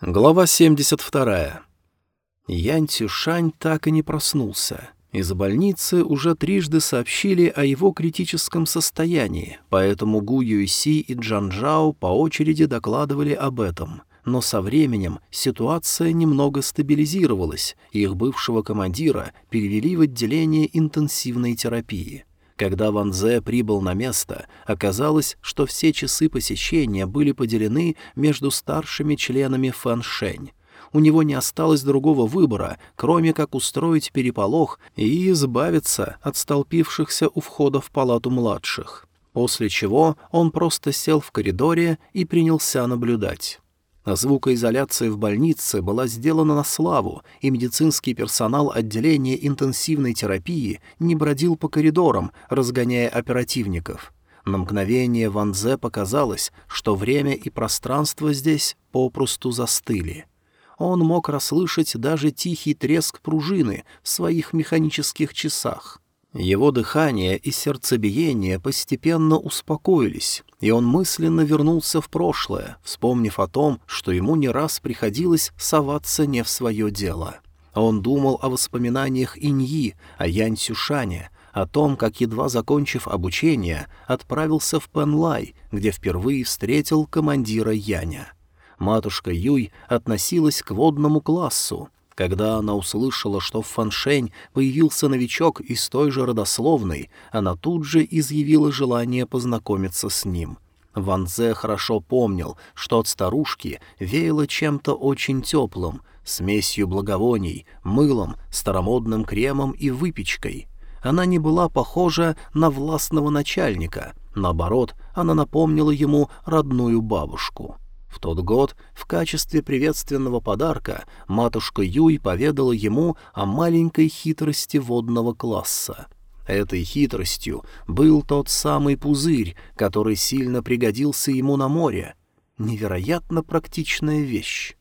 Глава 72. Ян Цюшань так и не проснулся. Из больницы уже трижды сообщили о его критическом состоянии, поэтому Гу Юйси и Джан Джао по очереди докладывали об этом. Но со временем ситуация немного стабилизировалась, и их бывшего командира перевели в отделение интенсивной терапии. Когда Ван Зе прибыл на место, оказалось, что все часы посещения были поделены между старшими членами Фэн Шэнь. У него не осталось другого выбора, кроме как устроить переполох и избавиться от столпившихся у входа в палату младших. После чего он просто сел в коридоре и принялся наблюдать. Звукоизоляция в больнице была сделана на славу, и медицинский персонал отделения интенсивной терапии не бродил по коридорам, разгоняя оперативников. На мгновение Ван Зе показалось, что время и пространство здесь попросту застыли. Он мог расслышать даже тихий треск пружины в своих механических часах — его дыхание и сердцебиение постепенно успокоились, и он мысленно вернулся в прошлое, вспомнив о том, что ему не раз приходилось соваться не в свое дело. Он думал о воспоминаниях Иньи, о Янь Сюшане, о том, как, едва закончив обучение, отправился в Пенлай, где впервые встретил командира Яня. Матушка Юй относилась к водному классу, когда она услышала, что в Фаншень появился новичок из той же родословной, она тут же изъявила желание познакомиться с ним. Ван Зе хорошо помнил, что от старушки веяло чем-то очень теплым, смесью благовоний, мылом, старомодным кремом и выпечкой. Она не была похожа на властного начальника, наоборот, она напомнила ему родную бабушку. В тот год в качестве приветственного подарка матушка Юй поведала ему о маленькой хитрости водного класса. Этой хитростью был тот самый пузырь, который сильно пригодился ему на море. Невероятно практичная вещь.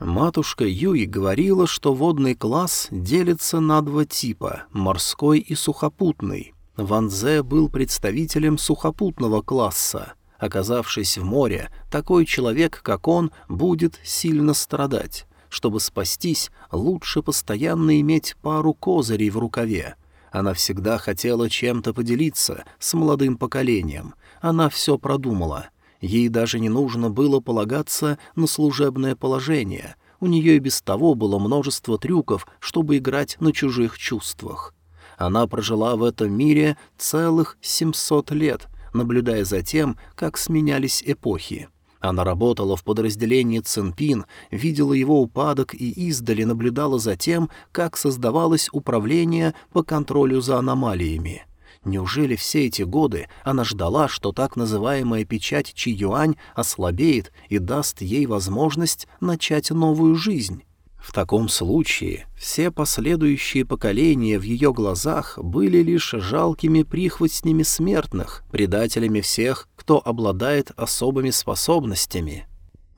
Матушка Юй говорила, что водный класс делится на два типа — морской и сухопутный. Ван Зе был представителем сухопутного класса — Оказавшись в море, такой человек, как он, будет сильно страдать. Чтобы спастись, лучше постоянно иметь пару козырей в рукаве. Она всегда хотела чем-то поделиться с молодым поколением. Она все продумала. Ей даже не нужно было полагаться на служебное положение. У нее и без того было множество трюков, чтобы играть на чужих чувствах. Она прожила в этом мире целых семьсот лет — наблюдая за тем, как сменялись эпохи. Она работала в подразделении Цинпин, видела его упадок и издали наблюдала за тем, как создавалось управление по контролю за аномалиями. Неужели все эти годы она ждала, что так называемая печать Чи-Юань ослабеет и даст ей возможность начать новую жизнь? В таком случае все последующие поколения в ее глазах были лишь жалкими прихвостнями смертных, предателями всех, кто обладает особыми способностями.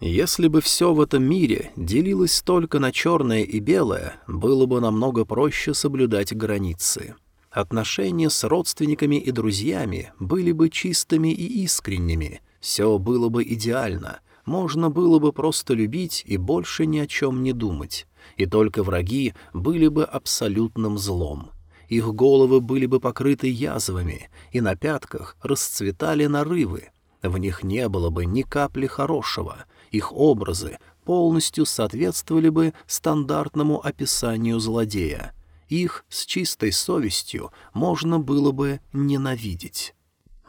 Если бы все в этом мире делилось только на черное и белое, было бы намного проще соблюдать границы. Отношения с родственниками и друзьями были бы чистыми и искренними, все было бы идеально — можно было бы просто любить и больше ни о чем не думать, и только враги были бы абсолютным злом. Их головы были бы покрыты язвами, и на пятках расцветали нарывы. В них не было бы ни капли хорошего, их образы полностью соответствовали бы стандартному описанию злодея. Их с чистой совестью можно было бы ненавидеть.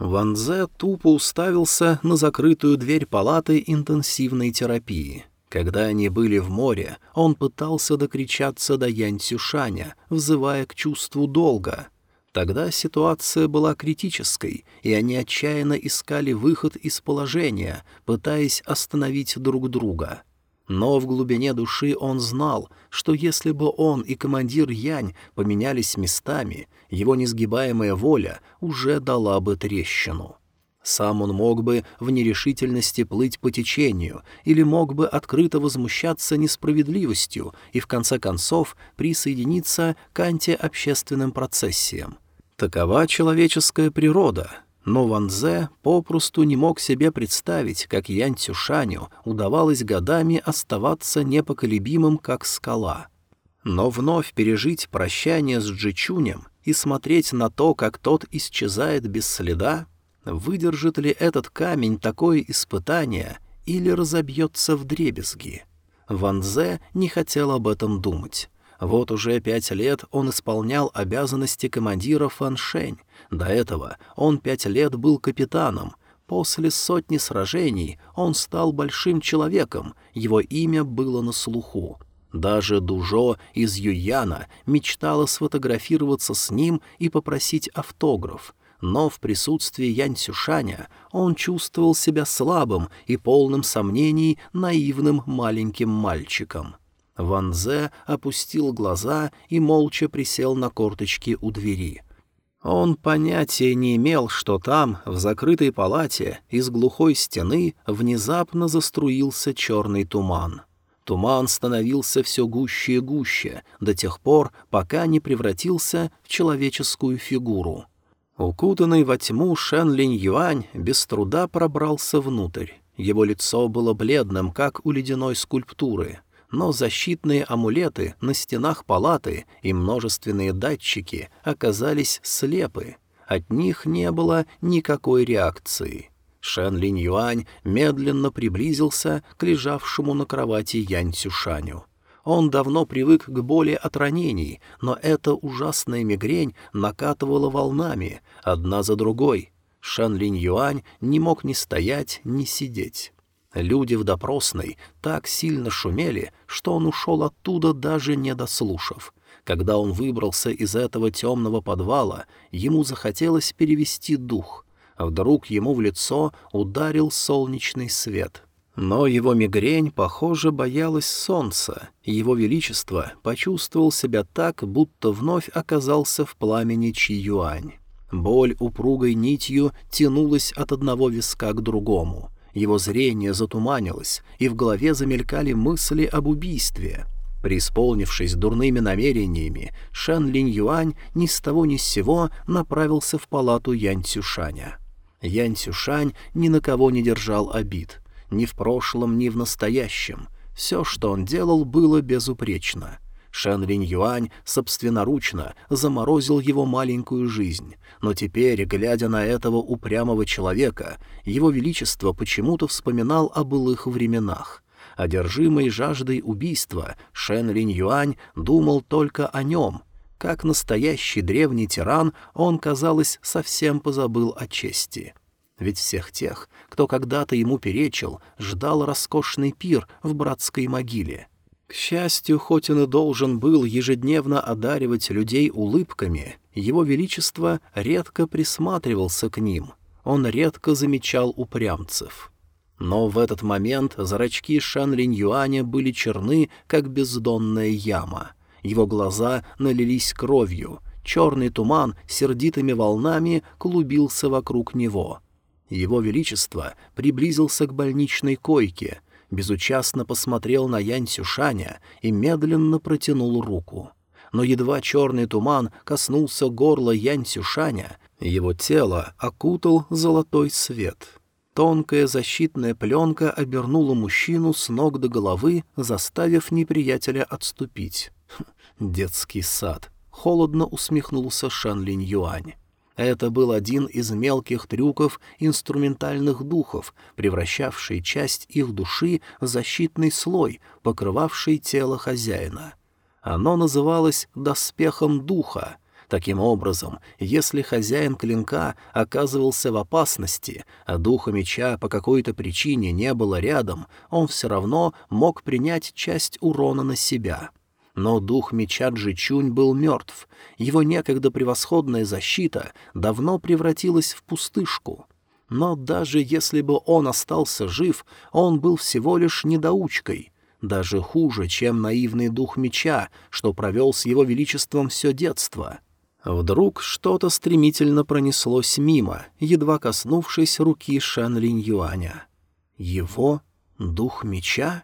Ван Зе тупо уставился на закрытую дверь палаты интенсивной терапии. Когда они были в море, он пытался докричаться до Янь Цюшаня, взывая к чувству долга. Тогда ситуация была критической, и они отчаянно искали выход из положения, пытаясь остановить друг друга. Но в глубине души он знал, что если бы он и командир Янь поменялись местами, его несгибаемая воля уже дала бы трещину. Сам он мог бы в нерешительности плыть по течению или мог бы открыто возмущаться несправедливостью и в конце концов присоединиться к антиобщественным процессиям. Такова человеческая природа. Но Ван Зе попросту не мог себе представить, как Янь Цюшаню удавалось годами оставаться непоколебимым, как скала. Но вновь пережить прощание с Джичунем и смотреть на то, как тот исчезает без следа, выдержит ли этот камень такое испытание или разобьется в дребезги. Ван Зе не хотел об этом думать. Вот уже пять лет он исполнял обязанности командира Фаншень. До этого он пять лет был капитаном. После сотни сражений он стал большим человеком, его имя было на слуху. Даже Дужо из Юяна мечтала сфотографироваться с ним и попросить автограф. Но в присутствии Янь Сюшаня он чувствовал себя слабым и полным сомнений наивным маленьким мальчиком. Ван Зе опустил глаза и молча присел на корточки у двери. Он понятия не имел, что там, в закрытой палате, из глухой стены внезапно заструился черный туман. Туман становился все гуще и гуще, до тех пор, пока не превратился в человеческую фигуру. Укутанный во тьму Шен Линь Юань без труда пробрался внутрь. Его лицо было бледным, как у ледяной скульптуры — но защитные амулеты на стенах палаты и множественные датчики оказались слепы. От них не было никакой реакции. Шен Линь Юань медленно приблизился к лежавшему на кровати Янь Цюшаню. Он давно привык к боли от ранений, но эта ужасная мигрень накатывала волнами, одна за другой. Шан Линь Юань не мог ни стоять, ни сидеть. Люди в допросной так сильно шумели, что он ушел оттуда, даже не дослушав. Когда он выбрался из этого темного подвала, ему захотелось перевести дух. А вдруг ему в лицо ударил солнечный свет. Но его мигрень, похоже, боялась солнца, и его величество почувствовал себя так, будто вновь оказался в пламени Чи-Юань. Боль упругой нитью тянулась от одного виска к другому. Его зрение затуманилось, и в голове замелькали мысли об убийстве. Преисполнившись дурными намерениями, Шэн Линь Юань ни с того ни с сего направился в палату Янь Цюшаня. Янь Цюшань ни на кого не держал обид. Ни в прошлом, ни в настоящем. Все, что он делал, было безупречно. Шэн Линь Юань собственноручно заморозил его маленькую жизнь, но теперь, глядя на этого упрямого человека, его величество почему-то вспоминал о былых временах. Одержимый жаждой убийства, Шэн Линь Юань думал только о нем. Как настоящий древний тиран, он, казалось, совсем позабыл о чести. Ведь всех тех, кто когда-то ему перечил, ждал роскошный пир в братской могиле — к счастью, хоть он и должен был ежедневно одаривать людей улыбками, его величество редко присматривался к ним, он редко замечал упрямцев. Но в этот момент зрачки Шан Линь Юаня были черны, как бездонная яма. Его глаза налились кровью, черный туман сердитыми волнами клубился вокруг него. Его Величество приблизился к больничной койке — безучастно посмотрел на Янь Сюшаня и медленно протянул руку. Но едва черный туман коснулся горла Янь Сюшаня, его тело окутал золотой свет. Тонкая защитная пленка обернула мужчину с ног до головы, заставив неприятеля отступить. «Хм, «Детский сад», — холодно усмехнулся Шан Линь Юань. Это был один из мелких трюков инструментальных духов, превращавший часть их души в защитный слой, покрывавший тело хозяина. Оно называлось «доспехом духа». Таким образом, если хозяин клинка оказывался в опасности, а духа меча по какой-то причине не было рядом, он все равно мог принять часть урона на себя — но дух меча Джичунь был мертв. Его некогда превосходная защита давно превратилась в пустышку. Но даже если бы он остался жив, он был всего лишь недоучкой. Даже хуже, чем наивный дух меча, что провел с его величеством все детство. Вдруг что-то стремительно пронеслось мимо, едва коснувшись руки Шэн Линь Юаня. Его дух меча?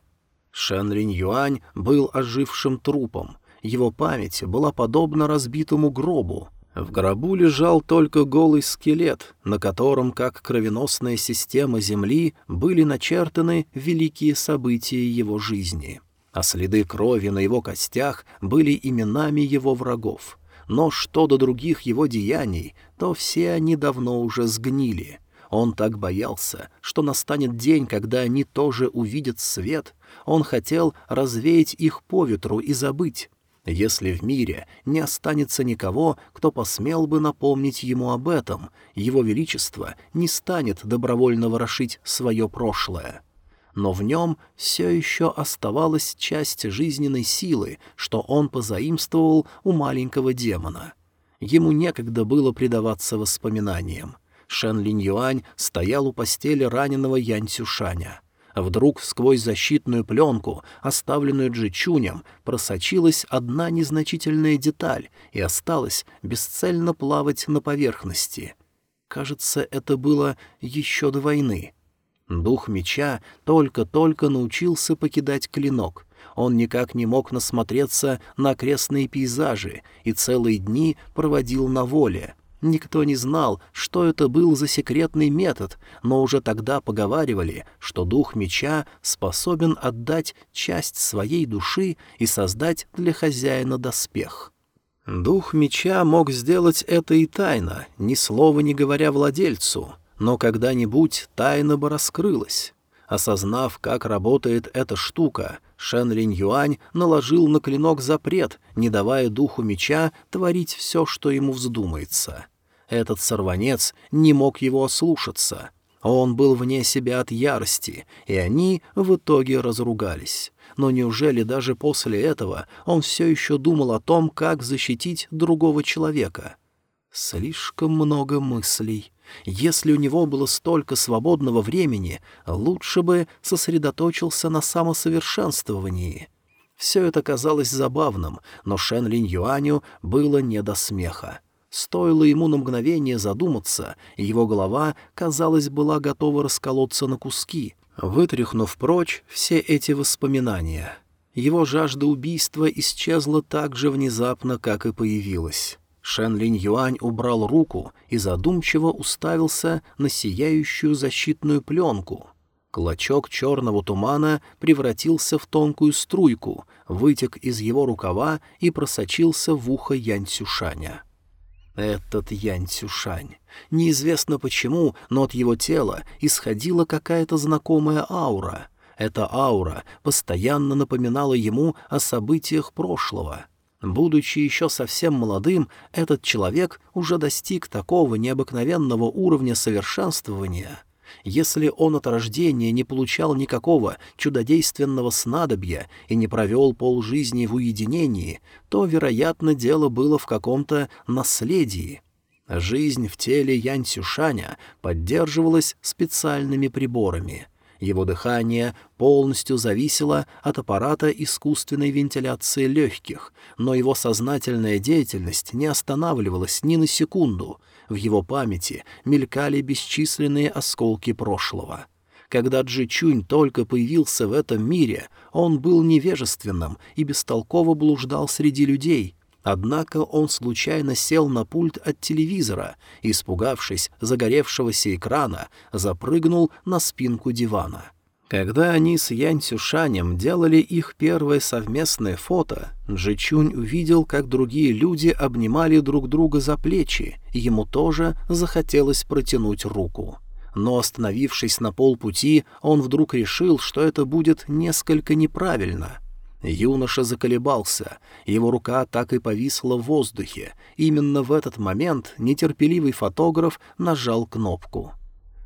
Шэн Линь Юань был ожившим трупом. Его память была подобна разбитому гробу. В гробу лежал только голый скелет, на котором, как кровеносная система Земли, были начертаны великие события его жизни. А следы крови на его костях были именами его врагов. Но что до других его деяний, то все они давно уже сгнили. Он так боялся, что настанет день, когда они тоже увидят свет. Он хотел развеять их по ветру и забыть. Если в мире не останется никого, кто посмел бы напомнить ему об этом, его величество не станет добровольно ворошить свое прошлое. Но в нем все еще оставалась часть жизненной силы, что он позаимствовал у маленького демона. Ему некогда было предаваться воспоминаниям. Шен Линь Юань стоял у постели раненого Янь Цюшаня. Вдруг сквозь защитную пленку, оставленную Джичунем, просочилась одна незначительная деталь и осталась бесцельно плавать на поверхности. Кажется, это было еще до войны. Дух меча только-только научился покидать клинок. Он никак не мог насмотреться на окрестные пейзажи и целые дни проводил на воле — Никто не знал, что это был за секретный метод, но уже тогда поговаривали, что дух меча способен отдать часть своей души и создать для хозяина доспех. Дух меча мог сделать это и тайно, ни слова не говоря владельцу, но когда-нибудь тайна бы раскрылась. Осознав, как работает эта штука, Шен Линь Юань наложил на клинок запрет, не давая духу меча творить все, что ему вздумается. Этот сорванец не мог его ослушаться. Он был вне себя от ярости, и они в итоге разругались. Но неужели даже после этого он все еще думал о том, как защитить другого человека? Слишком много мыслей. Если у него было столько свободного времени, лучше бы сосредоточился на самосовершенствовании. Все это казалось забавным, но Шен Линь Юаню было не до смеха. Стоило ему на мгновение задуматься, и его голова, казалось, была готова расколоться на куски, вытряхнув прочь все эти воспоминания. Его жажда убийства исчезла так же внезапно, как и появилась. Шен Линь Юань убрал руку и задумчиво уставился на сияющую защитную пленку. Клочок черного тумана превратился в тонкую струйку, вытек из его рукава и просочился в ухо Янь Цюшаня. Этот Янь Цюшань. Неизвестно почему, но от его тела исходила какая-то знакомая аура. Эта аура постоянно напоминала ему о событиях прошлого. Будучи еще совсем молодым, этот человек уже достиг такого необыкновенного уровня совершенствования — если он от рождения не получал никакого чудодейственного снадобья и не провел полжизни в уединении, то, вероятно, дело было в каком-то наследии. Жизнь в теле Янь Цюшаня поддерживалась специальными приборами — его дыхание полностью зависело от аппарата искусственной вентиляции легких, но его сознательная деятельность не останавливалась ни на секунду. В его памяти мелькали бесчисленные осколки прошлого. Когда Джи Чунь только появился в этом мире, он был невежественным и бестолково блуждал среди людей, Однако он случайно сел на пульт от телевизора испугавшись загоревшегося экрана, запрыгнул на спинку дивана. Когда они с Янь Цюшанем делали их первое совместное фото, Джичунь увидел, как другие люди обнимали друг друга за плечи, и ему тоже захотелось протянуть руку. Но, остановившись на полпути, он вдруг решил, что это будет несколько неправильно — Юноша заколебался, его рука так и повисла в воздухе. Именно в этот момент нетерпеливый фотограф нажал кнопку.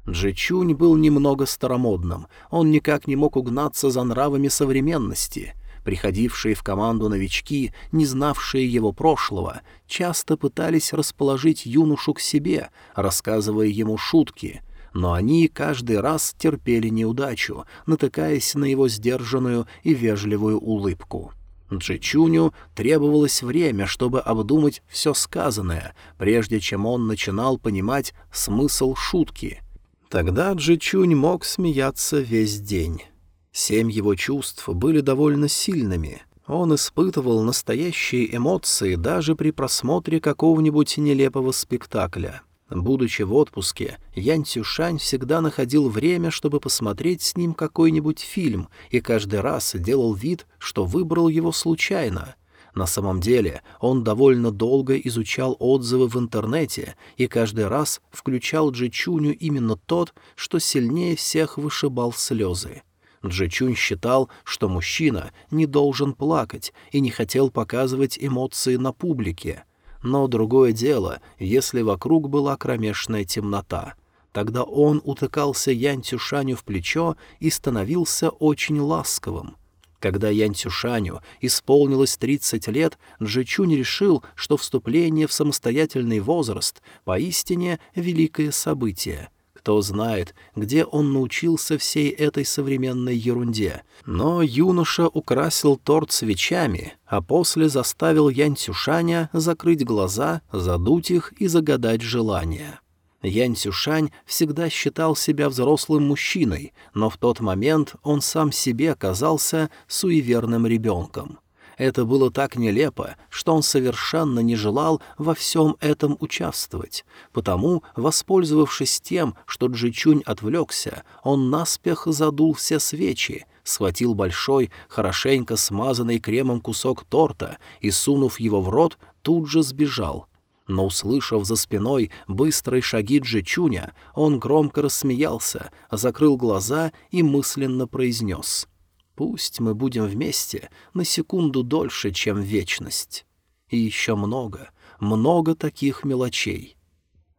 Джичунь был немного старомодным, он никак не мог угнаться за нравами современности. Приходившие в команду новички, не знавшие его прошлого, часто пытались расположить юношу к себе, рассказывая ему шутки — но они каждый раз терпели неудачу, натыкаясь на его сдержанную и вежливую улыбку. Джичуню требовалось время, чтобы обдумать все сказанное, прежде чем он начинал понимать смысл шутки. Тогда Джичунь мог смеяться весь день. Семь его чувств были довольно сильными. Он испытывал настоящие эмоции даже при просмотре какого-нибудь нелепого спектакля. Будучи в отпуске, Ян Цюшань всегда находил время, чтобы посмотреть с ним какой-нибудь фильм, и каждый раз делал вид, что выбрал его случайно. На самом деле он довольно долго изучал отзывы в интернете и каждый раз включал Джичуню именно тот, что сильнее всех вышибал слезы. Джичунь считал, что мужчина не должен плакать и не хотел показывать эмоции на публике — но другое дело, если вокруг была кромешная темнота. Тогда он утыкался Янь Цюшаню в плечо и становился очень ласковым. Когда Янь Цюшаню исполнилось 30 лет, Джичунь решил, что вступление в самостоятельный возраст поистине великое событие — кто знает, где он научился всей этой современной ерунде. Но юноша украсил торт свечами, а после заставил Янь Цюшаня закрыть глаза, задуть их и загадать желание. Янь Цюшань всегда считал себя взрослым мужчиной, но в тот момент он сам себе казался суеверным ребенком. Это было так нелепо, что он совершенно не желал во всем этом участвовать. Потому, воспользовавшись тем, что Джичунь отвлекся, он наспех задул все свечи, схватил большой, хорошенько смазанный кремом кусок торта и, сунув его в рот, тут же сбежал. Но, услышав за спиной быстрые шаги Джичуня, он громко рассмеялся, закрыл глаза и мысленно произнес — Пусть мы будем вместе на секунду дольше, чем вечность. И еще много, много таких мелочей.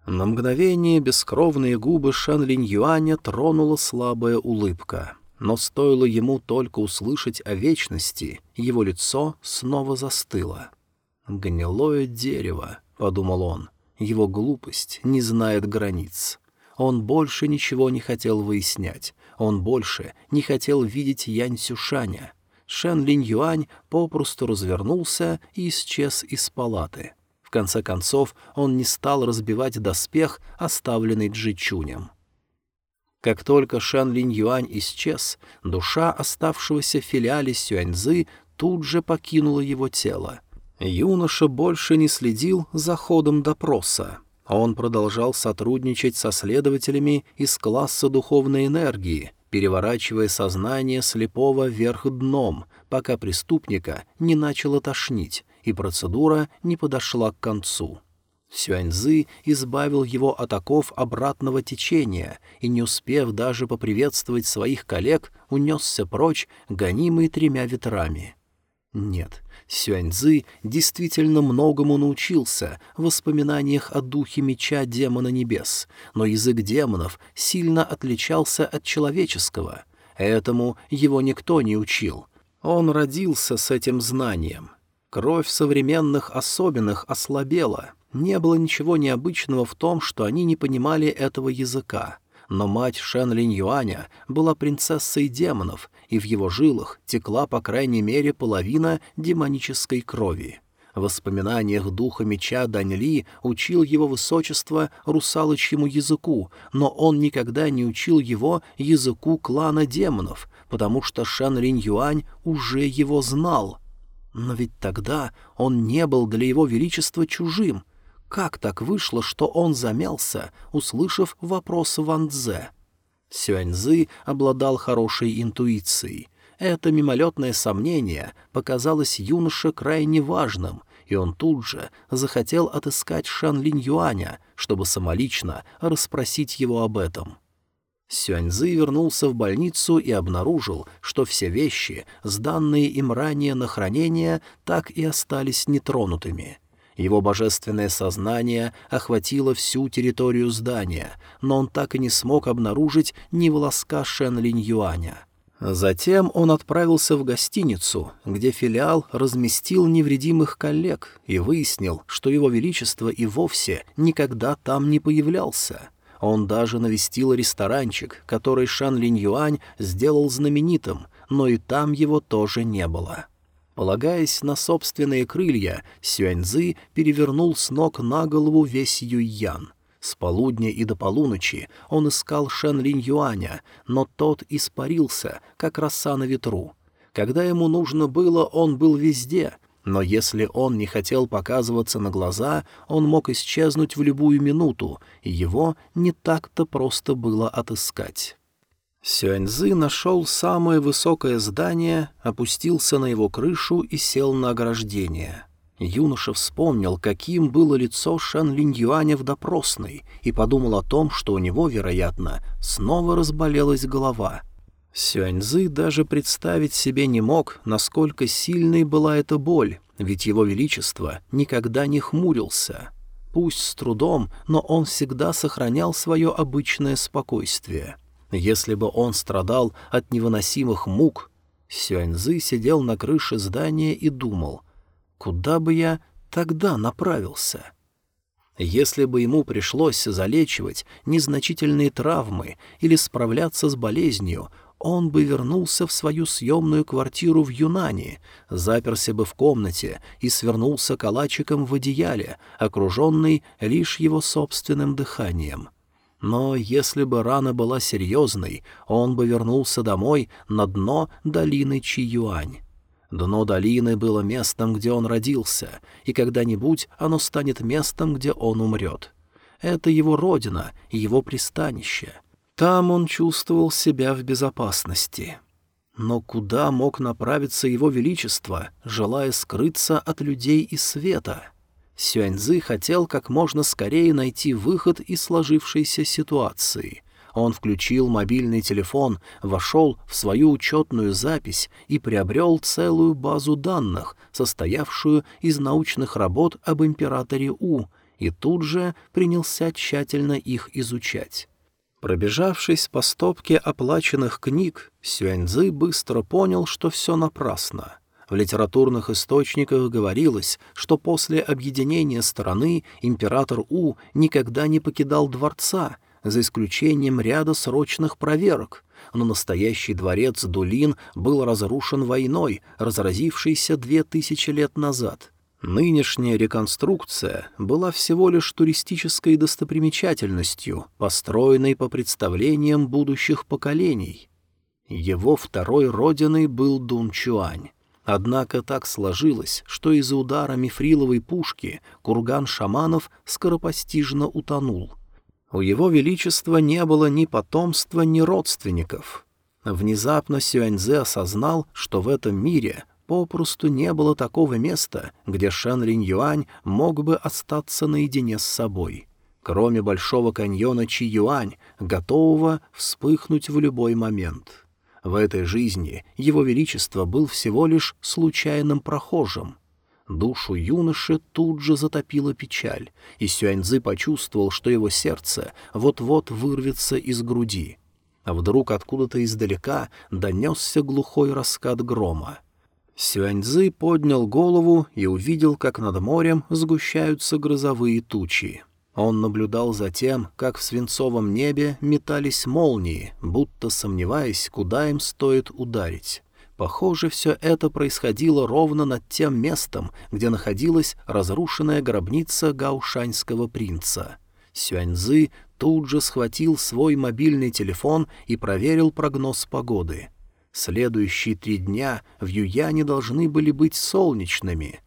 На мгновение бескровные губы Шан Линь Юаня тронула слабая улыбка. Но стоило ему только услышать о вечности, его лицо снова застыло. «Гнилое дерево», — подумал он, — «его глупость не знает границ». Он больше ничего не хотел выяснять. Он больше не хотел видеть Янь Сюшаня. Шен Линь Юань попросту развернулся и исчез из палаты. В конце концов, он не стал разбивать доспех, оставленный Джичунем. Как только Шан Линь Юань исчез, душа оставшегося в филиале Сюаньзы тут же покинула его тело. Юноша больше не следил за ходом допроса. Он продолжал сотрудничать со следователями из класса духовной энергии, переворачивая сознание слепого вверх дном, пока преступника не начало тошнить, и процедура не подошла к концу. Сюаньзы избавил его от оков обратного течения и, не успев даже поприветствовать своих коллег, унесся прочь, гонимый тремя ветрами. Нет, Сюаньзы действительно многому научился в воспоминаниях о духе меча демона небес, но язык демонов сильно отличался от человеческого. Этому его никто не учил. Он родился с этим знанием. Кровь современных особенных ослабела. Не было ничего необычного в том, что они не понимали этого языка но мать Шен Линь Юаня была принцессой демонов, и в его жилах текла по крайней мере половина демонической крови. В воспоминаниях духа меча Даньли учил его высочество русалочьему языку, но он никогда не учил его языку клана демонов, потому что Шан Линь Юань уже его знал. Но ведь тогда он не был для его величества чужим — как так вышло, что он замялся, услышав вопрос Ван Дзе? Сюаньзы обладал хорошей интуицией. Это мимолетное сомнение показалось юноше крайне важным, и он тут же захотел отыскать Шан Линь Юаня, чтобы самолично расспросить его об этом. Сюаньзы вернулся в больницу и обнаружил, что все вещи, сданные им ранее на хранение, так и остались нетронутыми — его божественное сознание охватило всю территорию здания, но он так и не смог обнаружить ни волоска Шен Линь Юаня. Затем он отправился в гостиницу, где филиал разместил невредимых коллег и выяснил, что его величество и вовсе никогда там не появлялся. Он даже навестил ресторанчик, который Шан Линь Юань сделал знаменитым, но и там его тоже не было. Полагаясь на собственные крылья, Сюаньзы перевернул с ног на голову весь Юйян. С полудня и до полуночи он искал Шен Линь Юаня, но тот испарился, как роса на ветру. Когда ему нужно было, он был везде, но если он не хотел показываться на глаза, он мог исчезнуть в любую минуту, и его не так-то просто было отыскать. Сюаньзы нашел самое высокое здание, опустился на его крышу и сел на ограждение. Юноша вспомнил, каким было лицо Шан Линь Юаня в допросной, и подумал о том, что у него, вероятно, снова разболелась голова. Сюаньзы даже представить себе не мог, насколько сильной была эта боль, ведь его величество никогда не хмурился. Пусть с трудом, но он всегда сохранял свое обычное спокойствие — если бы он страдал от невыносимых мук, Сюаньзы сидел на крыше здания и думал, куда бы я тогда направился? Если бы ему пришлось залечивать незначительные травмы или справляться с болезнью, он бы вернулся в свою съемную квартиру в Юнане, заперся бы в комнате и свернулся калачиком в одеяле, окруженный лишь его собственным дыханием. Но если бы рана была серьезной, он бы вернулся домой на дно долины Чиюань. Дно долины было местом, где он родился, и когда-нибудь оно станет местом, где он умрет. Это его родина и его пристанище. Там он чувствовал себя в безопасности. Но куда мог направиться его величество, желая скрыться от людей и света? Сюаньзы хотел как можно скорее найти выход из сложившейся ситуации. Он включил мобильный телефон, вошел в свою учетную запись и приобрел целую базу данных, состоявшую из научных работ об императоре У, и тут же принялся тщательно их изучать. Пробежавшись по стопке оплаченных книг, Сюаньзы быстро понял, что все напрасно — в литературных источниках говорилось, что после объединения страны император У никогда не покидал дворца, за исключением ряда срочных проверок, но настоящий дворец Дулин был разрушен войной, разразившейся две тысячи лет назад. Нынешняя реконструкция была всего лишь туристической достопримечательностью, построенной по представлениям будущих поколений. Его второй родиной был Дунчуань. Однако так сложилось, что из-за удара мифриловой пушки курган шаманов скоропостижно утонул. У его величества не было ни потомства, ни родственников. Внезапно Сюаньзе осознал, что в этом мире попросту не было такого места, где Шэн Линь Юань мог бы остаться наедине с собой, кроме Большого каньона Чи Юань, готового вспыхнуть в любой момент. В этой жизни его величество был всего лишь случайным прохожим. Душу юноши тут же затопила печаль, и Сюаньзы почувствовал, что его сердце вот-вот вырвется из груди. А вдруг откуда-то издалека донесся глухой раскат грома. Сюаньзы поднял голову и увидел, как над морем сгущаются грозовые тучи. Он наблюдал за тем, как в свинцовом небе метались молнии, будто сомневаясь, куда им стоит ударить. Похоже, все это происходило ровно над тем местом, где находилась разрушенная гробница гаушаньского принца. Сюаньзы тут же схватил свой мобильный телефон и проверил прогноз погоды. Следующие три дня в Юяне должны были быть солнечными.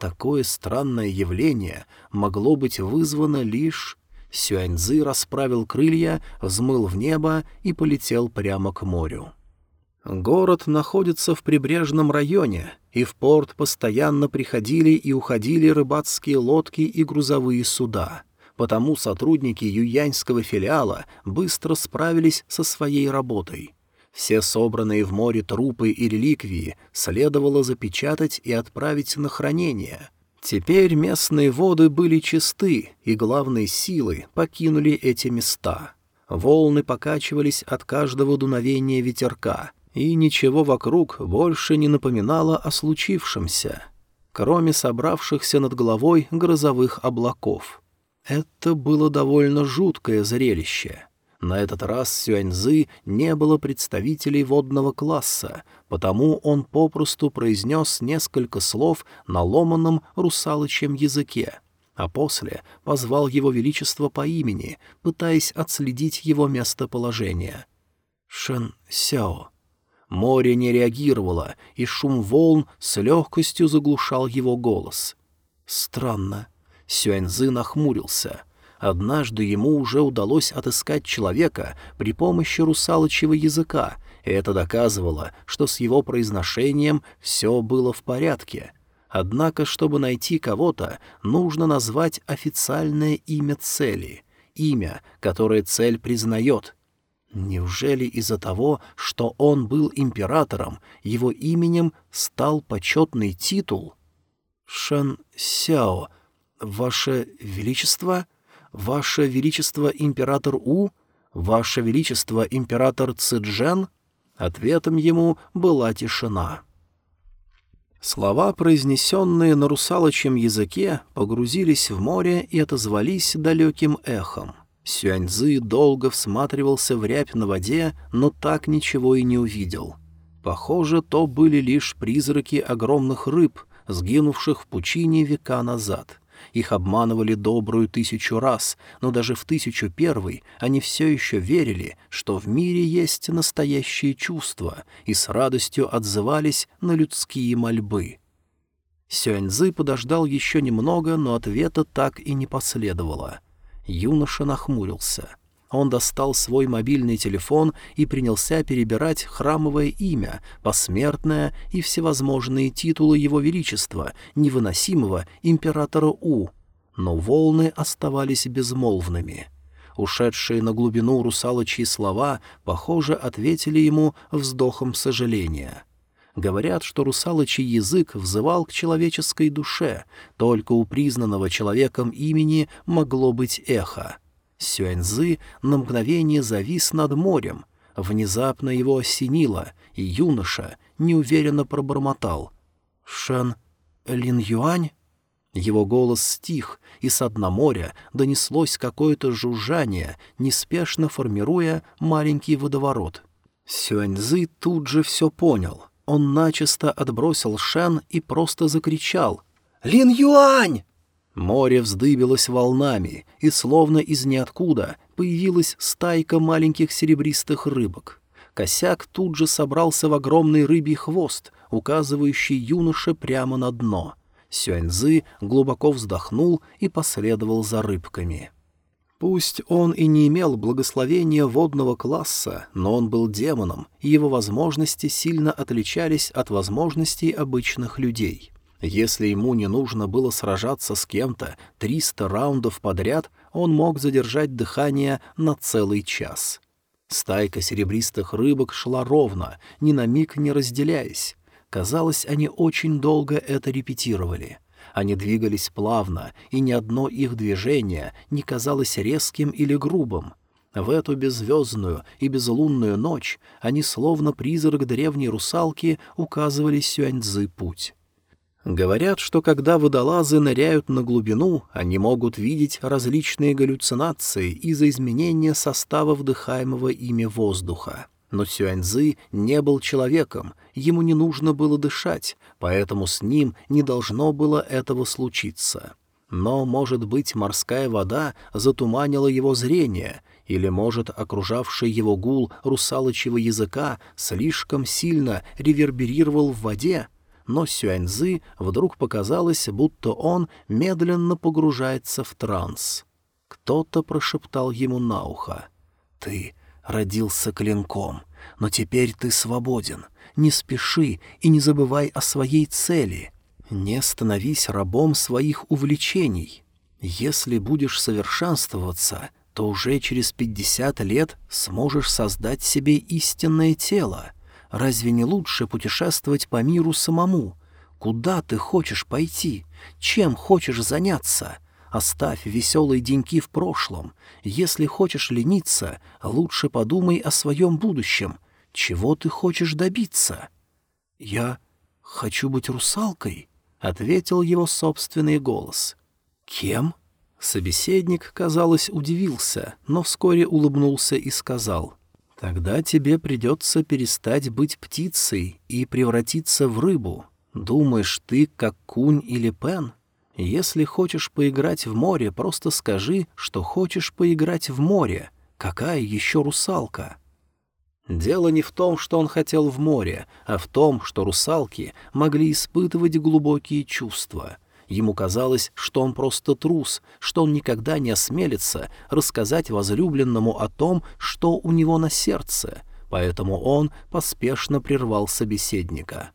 Такое странное явление могло быть вызвано лишь... Сюаньзы расправил крылья, взмыл в небо и полетел прямо к морю. Город находится в прибрежном районе, и в порт постоянно приходили и уходили рыбацкие лодки и грузовые суда. Потому сотрудники юяньского филиала быстро справились со своей работой — все собранные в море трупы и реликвии следовало запечатать и отправить на хранение. Теперь местные воды были чисты, и главные силы покинули эти места. Волны покачивались от каждого дуновения ветерка, и ничего вокруг больше не напоминало о случившемся, кроме собравшихся над головой грозовых облаков. Это было довольно жуткое зрелище — на этот раз Сюаньзы не было представителей водного класса, потому он попросту произнес несколько слов на ломаном русалочьем языке, а после позвал его величество по имени, пытаясь отследить его местоположение. «Шэн Сяо». Море не реагировало, и шум волн с легкостью заглушал его голос. Странно. Сюаньзы нахмурился. Однажды ему уже удалось отыскать человека при помощи русалочьего языка, и это доказывало, что с его произношением все было в порядке. Однако, чтобы найти кого-то, нужно назвать официальное имя цели, имя, которое цель признает. Неужели из-за того, что он был императором, его именем стал почетный титул? «Шэн Сяо, Ваше Величество? Ваше Величество император У? Ваше Величество император Цзэджен?» Ответом ему была тишина. Слова, произнесенные на русалочьем языке, погрузились в море и отозвались далеким эхом. Сюаньзы долго всматривался в рябь на воде, но так ничего и не увидел. Похоже, то были лишь призраки огромных рыб, сгинувших в пучине века назад. Их обманывали добрую тысячу раз, но даже в тысячу первый они все еще верили, что в мире есть настоящие чувства, и с радостью отзывались на людские мольбы. Сюаньзы подождал еще немного, но ответа так и не последовало. Юноша нахмурился. Он достал свой мобильный телефон и принялся перебирать храмовое имя, посмертное и всевозможные титулы его величества, невыносимого императора У. Но волны оставались безмолвными. Ушедшие на глубину русалочьи слова, похоже, ответили ему вздохом сожаления. Говорят, что русалочий язык взывал к человеческой душе, только у признанного человеком имени могло быть эхо — Сюэньзы на мгновение завис над морем. Внезапно его осенило, и юноша неуверенно пробормотал. «Шэн Лин Юань?» Его голос стих, и с дна моря донеслось какое-то жужжание, неспешно формируя маленький водоворот. Сюаньзы тут же все понял. Он начисто отбросил Шэн и просто закричал. «Лин Юань!» Море вздыбилось волнами, и словно из ниоткуда появилась стайка маленьких серебристых рыбок. Косяк тут же собрался в огромный рыбий хвост, указывающий юноше прямо на дно. Сюаньзы глубоко вздохнул и последовал за рыбками. Пусть он и не имел благословения водного класса, но он был демоном, и его возможности сильно отличались от возможностей обычных людей. Если ему не нужно было сражаться с кем-то 300 раундов подряд, он мог задержать дыхание на целый час. Стайка серебристых рыбок шла ровно, ни на миг не разделяясь. Казалось, они очень долго это репетировали. Они двигались плавно, и ни одно их движение не казалось резким или грубым. В эту беззвездную и безлунную ночь они, словно призрак древней русалки, указывали Сюаньцзы путь. Говорят, что когда водолазы ныряют на глубину, они могут видеть различные галлюцинации из-за изменения состава вдыхаемого ими воздуха. Но Сюаньзы не был человеком, ему не нужно было дышать, поэтому с ним не должно было этого случиться. Но, может быть, морская вода затуманила его зрение, или, может, окружавший его гул русалочьего языка слишком сильно реверберировал в воде — но Сюаньзы вдруг показалось, будто он медленно погружается в транс. Кто-то прошептал ему на ухо. «Ты родился клинком, но теперь ты свободен. Не спеши и не забывай о своей цели. Не становись рабом своих увлечений. Если будешь совершенствоваться, то уже через пятьдесят лет сможешь создать себе истинное тело». Разве не лучше путешествовать по миру самому? Куда ты хочешь пойти? Чем хочешь заняться? Оставь веселые деньки в прошлом. Если хочешь лениться, лучше подумай о своем будущем. Чего ты хочешь добиться? Я хочу быть русалкой, — ответил его собственный голос. Кем? Собеседник, казалось, удивился, но вскоре улыбнулся и сказал — Тогда тебе придется перестать быть птицей и превратиться в рыбу. Думаешь, ты как кунь или пен? Если хочешь поиграть в море, просто скажи, что хочешь поиграть в море. Какая еще русалка? Дело не в том, что он хотел в море, а в том, что русалки могли испытывать глубокие чувства. Ему казалось, что он просто трус, что он никогда не осмелится рассказать возлюбленному о том, что у него на сердце, поэтому он поспешно прервал собеседника.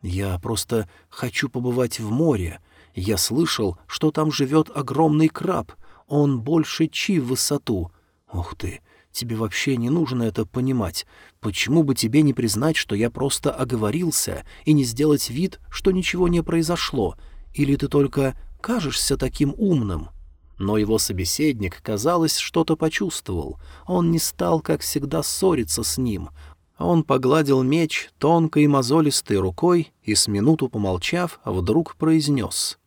«Я просто хочу побывать в море. Я слышал, что там живет огромный краб. Он больше чи в высоту. Ух ты, Тебе вообще не нужно это понимать. Почему бы тебе не признать, что я просто оговорился, и не сделать вид, что ничего не произошло? Или ты только кажешься таким умным?» Но его собеседник, казалось, что-то почувствовал. Он не стал, как всегда, ссориться с ним. Он погладил меч тонкой мозолистой рукой и, с минуту помолчав, вдруг произнес.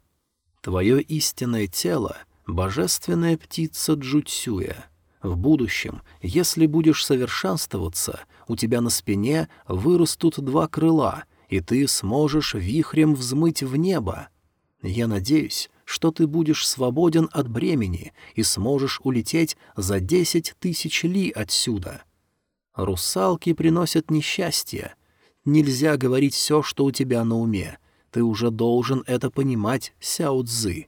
«Твое истинное тело — божественная птица Джуцюя. В будущем, если будешь совершенствоваться, у тебя на спине вырастут два крыла, и ты сможешь вихрем взмыть в небо. Я надеюсь, что ты будешь свободен от бремени и сможешь улететь за десять тысяч ли отсюда. Русалки приносят несчастье. Нельзя говорить все, что у тебя на уме. Ты уже должен это понимать, Сяо Цзы.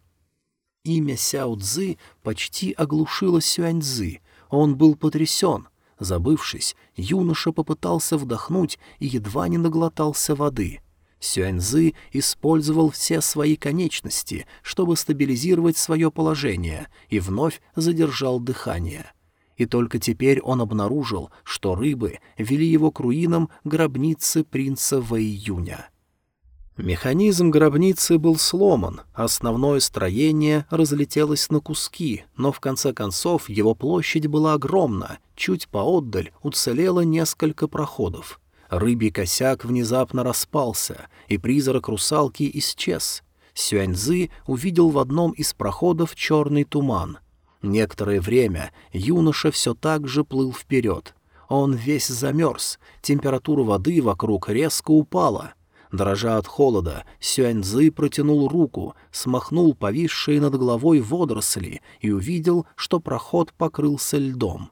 Имя Сяо Цзы почти оглушило Сюань Цзы, он был потрясен. Забывшись, юноша попытался вдохнуть и едва не наглотался воды. Сюаньзы использовал все свои конечности, чтобы стабилизировать свое положение, и вновь задержал дыхание. И только теперь он обнаружил, что рыбы вели его к руинам гробницы принца Вэйюня. Механизм гробницы был сломан, основное строение разлетелось на куски, но в конце концов его площадь была огромна, чуть поотдаль уцелело несколько проходов. Рыбий косяк внезапно распался, и призрак русалки исчез. Сюаньзы увидел в одном из проходов черный туман. Некоторое время юноша все так же плыл вперед. Он весь замерз, температура воды вокруг резко упала — Дрожа от холода, Сюаньзы протянул руку, смахнул повисшие над головой водоросли и увидел, что проход покрылся льдом.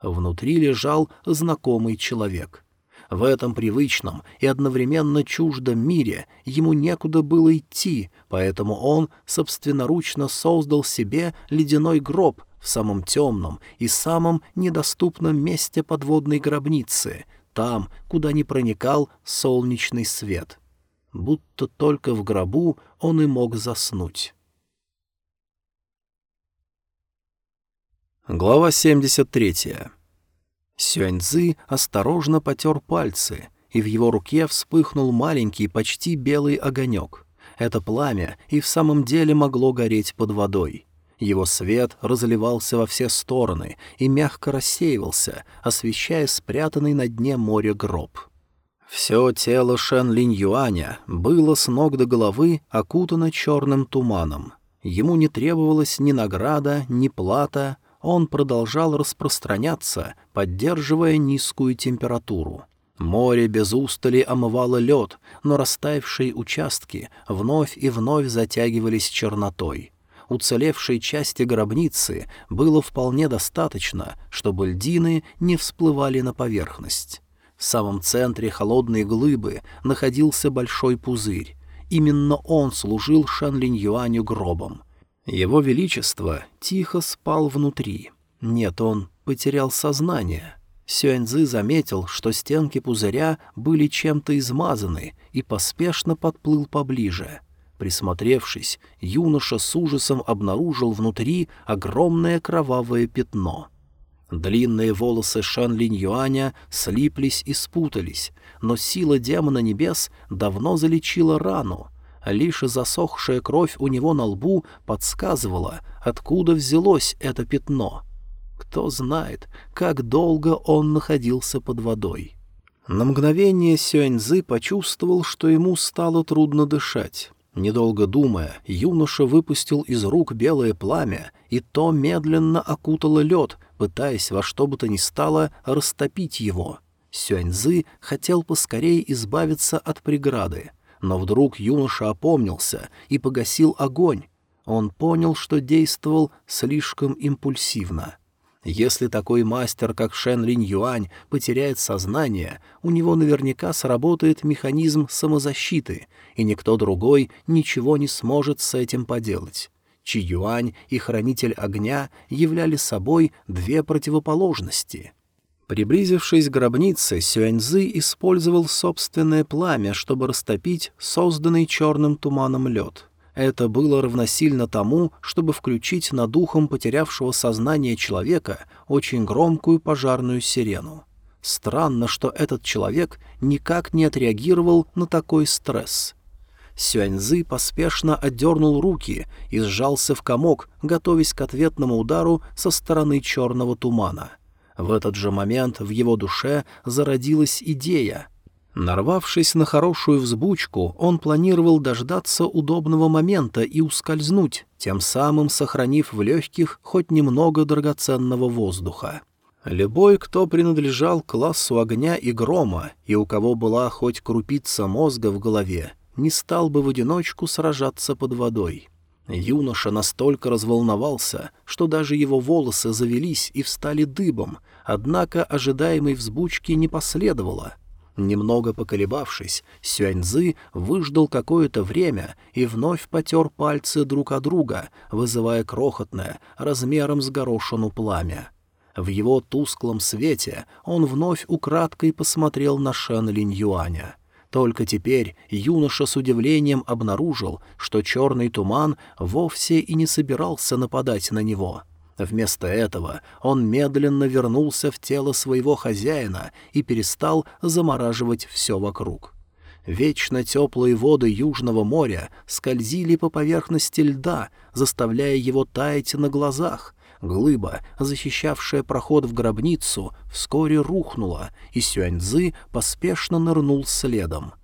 Внутри лежал знакомый человек. В этом привычном и одновременно чуждом мире ему некуда было идти, поэтому он собственноручно создал себе ледяной гроб в самом темном и самом недоступном месте подводной гробницы, там, куда не проникал солнечный свет. Будто только в гробу он и мог заснуть. Глава 73. Сюаньзы осторожно потер пальцы, и в его руке вспыхнул маленький, почти белый огонек. Это пламя и в самом деле могло гореть под водой. Его свет разливался во все стороны и мягко рассеивался, освещая спрятанный на дне моря гроб. Все тело Шен Линь Юаня было с ног до головы окутано черным туманом. Ему не требовалась ни награда, ни плата, он продолжал распространяться, поддерживая низкую температуру. Море без устали омывало лед, но растаявшие участки вновь и вновь затягивались чернотой уцелевшей части гробницы было вполне достаточно, чтобы льдины не всплывали на поверхность. В самом центре холодной глыбы находился большой пузырь. Именно он служил Шанлинь Юаню гробом. Его Величество тихо спал внутри. Нет, он потерял сознание. Сюаньзы заметил, что стенки пузыря были чем-то измазаны, и поспешно подплыл поближе — Присмотревшись, юноша с ужасом обнаружил внутри огромное кровавое пятно. Длинные волосы Шан Линь Юаня слиплись и спутались, но сила демона небес давно залечила рану. Лишь засохшая кровь у него на лбу подсказывала, откуда взялось это пятно. Кто знает, как долго он находился под водой. На мгновение Сюаньзы почувствовал, что ему стало трудно дышать. Недолго думая, юноша выпустил из рук белое пламя, и то медленно окутало лед, пытаясь во что бы то ни стало растопить его. Сюаньзы хотел поскорее избавиться от преграды, но вдруг юноша опомнился и погасил огонь. Он понял, что действовал слишком импульсивно. Если такой мастер, как Шен Линь Юань, потеряет сознание, у него наверняка сработает механизм самозащиты, и никто другой ничего не сможет с этим поделать. Чи Юань и Хранитель Огня являли собой две противоположности. Приблизившись к гробнице, Сюаньзы использовал собственное пламя, чтобы растопить созданный черным туманом лед. Это было равносильно тому, чтобы включить над ухом потерявшего сознание человека очень громкую пожарную сирену. Странно, что этот человек никак не отреагировал на такой стресс. Сюаньзы поспешно отдернул руки и сжался в комок, готовясь к ответному удару со стороны черного тумана. В этот же момент в его душе зародилась идея — Нарвавшись на хорошую взбучку, он планировал дождаться удобного момента и ускользнуть, тем самым сохранив в легких хоть немного драгоценного воздуха. Любой, кто принадлежал классу огня и грома, и у кого была хоть крупица мозга в голове, не стал бы в одиночку сражаться под водой. Юноша настолько разволновался, что даже его волосы завелись и встали дыбом, однако ожидаемой взбучки не последовало — Немного поколебавшись, Сюаньзы выждал какое-то время и вновь потер пальцы друг от друга, вызывая крохотное, размером с горошину пламя. В его тусклом свете он вновь украдкой посмотрел на Шен Линь Юаня. Только теперь юноша с удивлением обнаружил, что черный туман вовсе и не собирался нападать на него — Вместо этого он медленно вернулся в тело своего хозяина и перестал замораживать все вокруг. Вечно теплые воды Южного моря скользили по поверхности льда, заставляя его таять на глазах. Глыба, защищавшая проход в гробницу, вскоре рухнула, и Сюаньзы поспешно нырнул следом.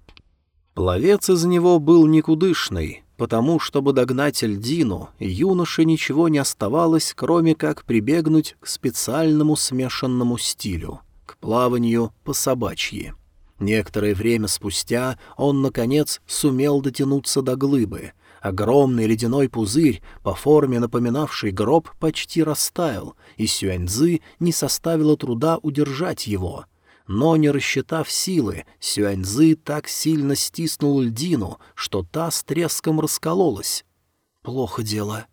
Пловец из него был никудышный, потому, чтобы догнать льдину, юноше ничего не оставалось, кроме как прибегнуть к специальному смешанному стилю, к плаванию по собачьи. Некоторое время спустя он, наконец, сумел дотянуться до глыбы. Огромный ледяной пузырь, по форме напоминавший гроб, почти растаял, и Сюаньзы не составило труда удержать его — но, не рассчитав силы, Сюаньзы так сильно стиснул льдину, что та с треском раскололась. Плохо дело.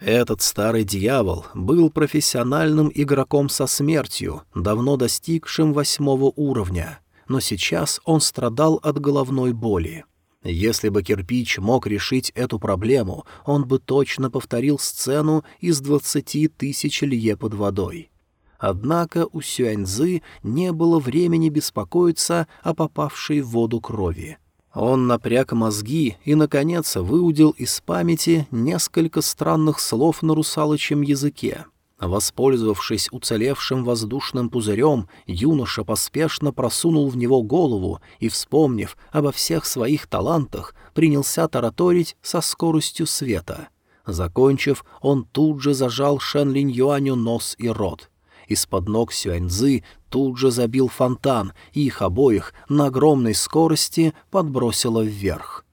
Этот старый дьявол был профессиональным игроком со смертью, давно достигшим восьмого уровня, но сейчас он страдал от головной боли. Если бы кирпич мог решить эту проблему, он бы точно повторил сцену из двадцати тысяч лье под водой. Однако у Сюаньзы не было времени беспокоиться о попавшей в воду крови. Он напряг мозги и, наконец, выудил из памяти несколько странных слов на русалочьем языке. Воспользовавшись уцелевшим воздушным пузырем, юноша поспешно просунул в него голову и, вспомнив обо всех своих талантах, принялся тараторить со скоростью света. Закончив, он тут же зажал Шен Линь Юаню нос и рот — из-под ног Сюаньзы тут же забил фонтан, и их обоих на огромной скорости подбросило вверх.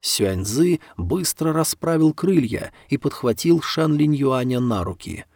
Сюаньзы быстро расправил крылья и подхватил Шан Линь Юаня на руки.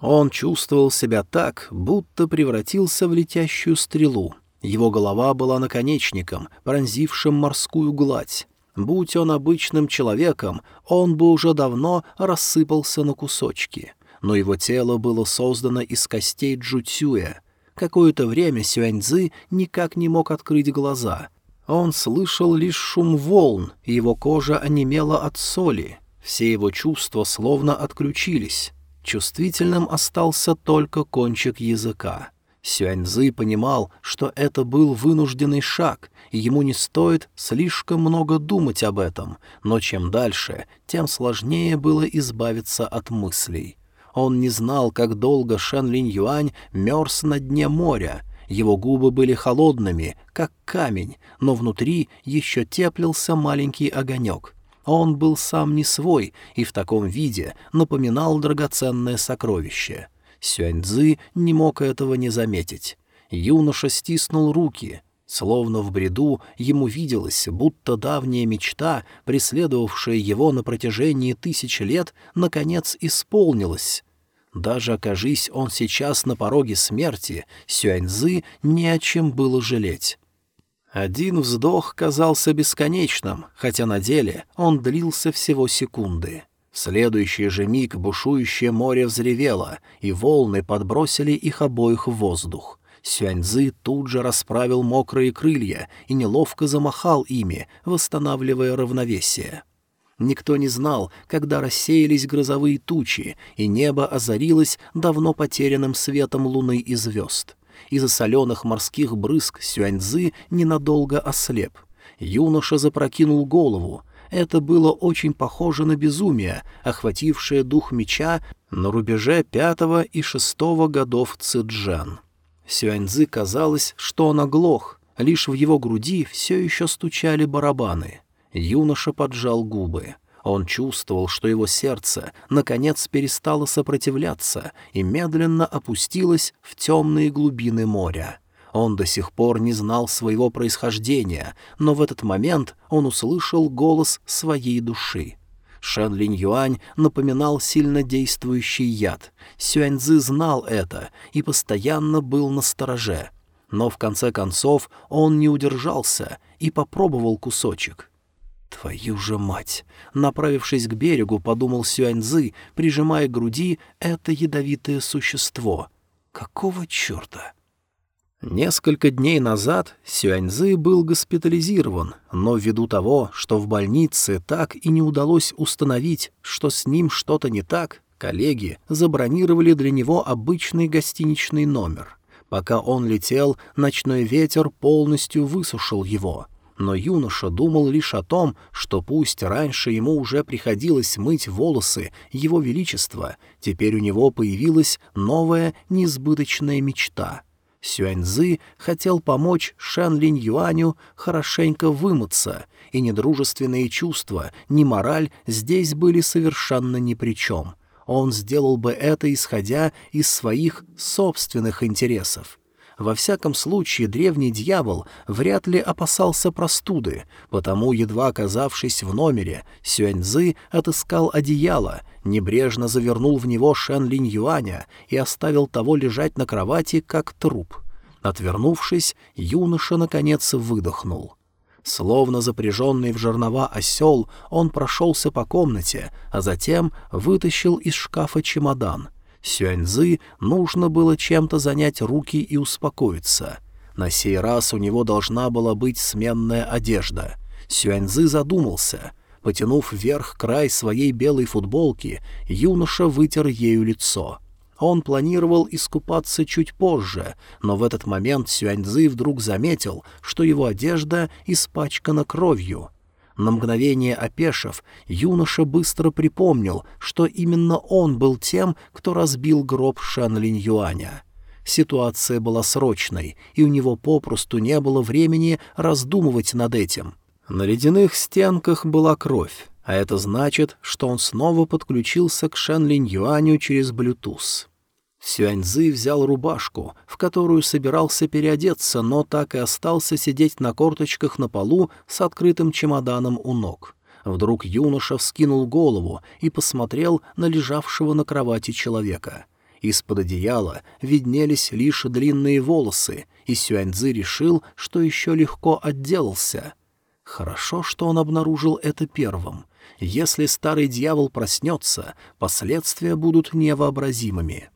Он чувствовал себя так, будто превратился в летящую стрелу. Его голова была наконечником, пронзившим морскую гладь. Будь он обычным человеком, он бы уже давно рассыпался на кусочки но его тело было создано из костей Джуцюя. Какое-то время Сюаньзы никак не мог открыть глаза. Он слышал лишь шум волн, и его кожа онемела от соли. Все его чувства словно отключились. Чувствительным остался только кончик языка. Сюаньзы понимал, что это был вынужденный шаг, и ему не стоит слишком много думать об этом, но чем дальше, тем сложнее было избавиться от мыслей. Он не знал, как долго Шэн Линь Юань мерз на дне моря. Его губы были холодными, как камень, но внутри еще теплился маленький огонек. Он был сам не свой и в таком виде напоминал драгоценное сокровище. Сюаньцзы не мог этого не заметить. Юноша стиснул руки — Словно в бреду ему виделось, будто давняя мечта, преследовавшая его на протяжении тысяч лет, наконец исполнилась. Даже окажись он сейчас на пороге смерти, Сюаньзы не о чем было жалеть. Один вздох казался бесконечным, хотя на деле он длился всего секунды. В следующий же миг бушующее море взревело, и волны подбросили их обоих в воздух. Сюаньзы тут же расправил мокрые крылья и неловко замахал ими, восстанавливая равновесие. Никто не знал, когда рассеялись грозовые тучи, и небо озарилось давно потерянным светом луны и звезд. Из-за соленых морских брызг Сюаньзы ненадолго ослеп. Юноша запрокинул голову. Это было очень похоже на безумие, охватившее дух меча на рубеже пятого и шестого годов Цзэджан. Сюаньзы казалось, что он оглох, лишь в его груди все еще стучали барабаны. Юноша поджал губы. Он чувствовал, что его сердце, наконец, перестало сопротивляться и медленно опустилось в темные глубины моря. Он до сих пор не знал своего происхождения, но в этот момент он услышал голос своей души. Шэн Линь Юань напоминал сильно действующий яд. Сюаньзы знал это и постоянно был на стороже. Но в конце концов он не удержался и попробовал кусочек. «Твою же мать!» Направившись к берегу, подумал Сюаньзы, прижимая к груди это ядовитое существо. «Какого черта?» Несколько дней назад Сюаньзы был госпитализирован, но ввиду того, что в больнице так и не удалось установить, что с ним что-то не так, коллеги забронировали для него обычный гостиничный номер. Пока он летел, ночной ветер полностью высушил его — но юноша думал лишь о том, что пусть раньше ему уже приходилось мыть волосы его величества, теперь у него появилась новая несбыточная мечта. Сюаньзы хотел помочь Шэн Линь Юаню хорошенько вымыться, и недружественные чувства, ни мораль здесь были совершенно ни при чем. Он сделал бы это, исходя из своих собственных интересов. Во всяком случае, древний дьявол вряд ли опасался простуды, потому, едва оказавшись в номере, Сюэньзы отыскал одеяло, небрежно завернул в него Шэн Линь Юаня и оставил того лежать на кровати, как труп. Отвернувшись, юноша, наконец, выдохнул. Словно запряженный в жернова осел, он прошелся по комнате, а затем вытащил из шкафа чемодан — Сюаньзы нужно было чем-то занять руки и успокоиться. На сей раз у него должна была быть сменная одежда. Сюаньзы задумался. Потянув вверх край своей белой футболки, юноша вытер ею лицо. Он планировал искупаться чуть позже, но в этот момент Сюаньзы вдруг заметил, что его одежда испачкана кровью — на мгновение опешив, юноша быстро припомнил, что именно он был тем, кто разбил гроб Шан Юаня. Ситуация была срочной, и у него попросту не было времени раздумывать над этим. На ледяных стенках была кровь, а это значит, что он снова подключился к Линь Юаню через Bluetooth. Сюаньзы взял рубашку, в которую собирался переодеться, но так и остался сидеть на корточках на полу с открытым чемоданом у ног. Вдруг юноша вскинул голову и посмотрел на лежавшего на кровати человека. Из-под одеяла виднелись лишь длинные волосы, и Сюаньзы решил, что еще легко отделался. Хорошо, что он обнаружил это первым. Если старый дьявол проснется, последствия будут невообразимыми.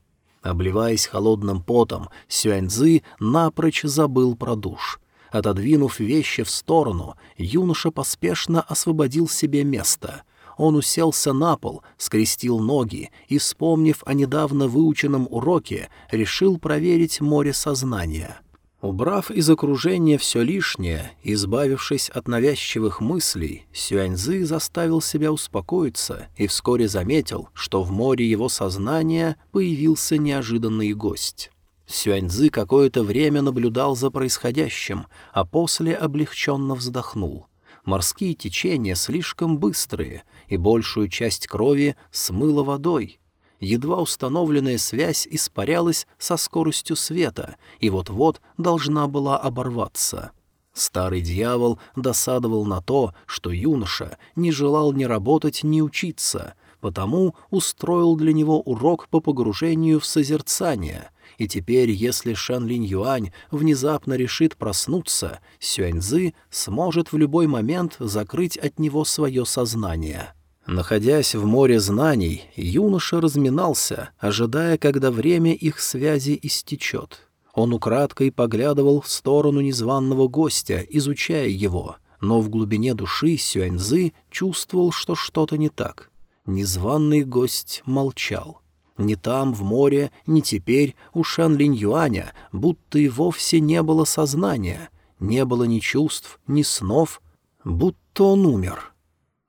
Обливаясь холодным потом, Сюаньзы напрочь забыл про душ. Отодвинув вещи в сторону, юноша поспешно освободил себе место. Он уселся на пол, скрестил ноги и, вспомнив о недавно выученном уроке, решил проверить море сознания. Убрав из окружения все лишнее, избавившись от навязчивых мыслей, Сюаньзы заставил себя успокоиться и вскоре заметил, что в море его сознания появился неожиданный гость. Сюаньзы какое-то время наблюдал за происходящим, а после облегченно вздохнул. Морские течения слишком быстрые, и большую часть крови смыло водой — едва установленная связь испарялась со скоростью света и вот-вот должна была оборваться. Старый дьявол досадовал на то, что юноша не желал ни работать, ни учиться, потому устроил для него урок по погружению в созерцание. И теперь, если Шан Линь Юань внезапно решит проснуться, Сюаньзы сможет в любой момент закрыть от него свое сознание. Находясь в море знаний, юноша разминался, ожидая, когда время их связи истечет. Он украдкой поглядывал в сторону незваного гостя, изучая его, но в глубине души Сюаньзы чувствовал, что что-то не так. Незваный гость молчал. Ни там, в море, ни теперь у Шан Линь Юаня будто и вовсе не было сознания, не было ни чувств, ни снов, будто он умер.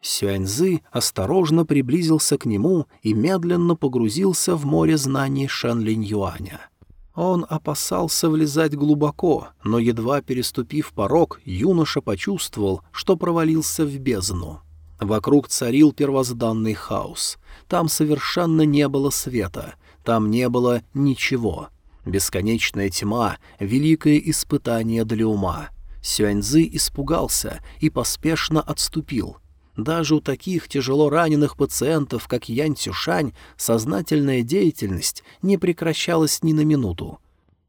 Сюаньзы осторожно приблизился к нему и медленно погрузился в море знаний Шан Линь Юаня. Он опасался влезать глубоко, но, едва переступив порог, юноша почувствовал, что провалился в бездну. Вокруг царил первозданный хаос. Там совершенно не было света, там не было ничего. Бесконечная тьма — великое испытание для ума. Сюаньзы испугался и поспешно отступил. Даже у таких тяжело раненых пациентов, как Янь Цюшань, сознательная деятельность не прекращалась ни на минуту.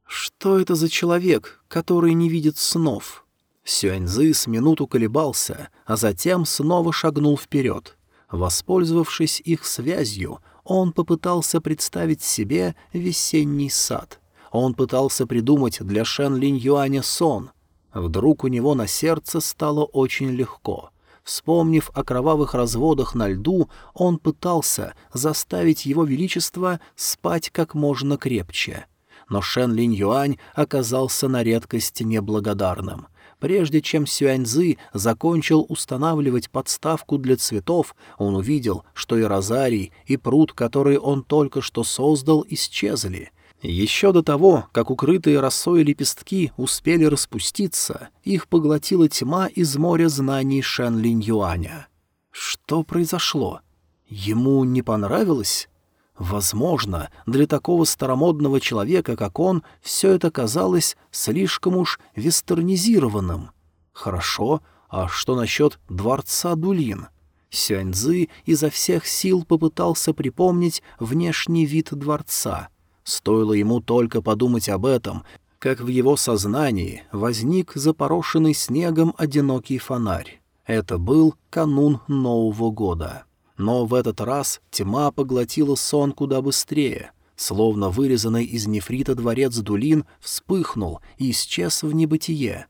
Что это за человек, который не видит снов? Сюаньзы с минуту колебался, а затем снова шагнул вперед. Воспользовавшись их связью, он попытался представить себе весенний сад. Он пытался придумать для Шэн Линь Юаня сон. Вдруг у него на сердце стало очень легко. Вспомнив о кровавых разводах на льду, он пытался заставить его величество спать как можно крепче. Но Шэн Линь Юань оказался на редкость неблагодарным — Прежде чем Сюаньзы закончил устанавливать подставку для цветов, он увидел, что и розарий, и пруд, который он только что создал, исчезли. Еще до того, как укрытые росой лепестки успели распуститься, их поглотила тьма из моря знаний Шэн Линь Юаня. Что произошло? Ему не понравилось? Возможно, для такого старомодного человека, как он, все это казалось слишком уж вестернизированным. Хорошо, а что насчет дворца Дулин? Сюаньзы изо всех сил попытался припомнить внешний вид дворца. Стоило ему только подумать об этом, как в его сознании возник запорошенный снегом одинокий фонарь. Это был канун Нового года. Но в этот раз тьма поглотила сон куда быстрее. Словно вырезанный из нефрита дворец Дулин вспыхнул и исчез в небытие.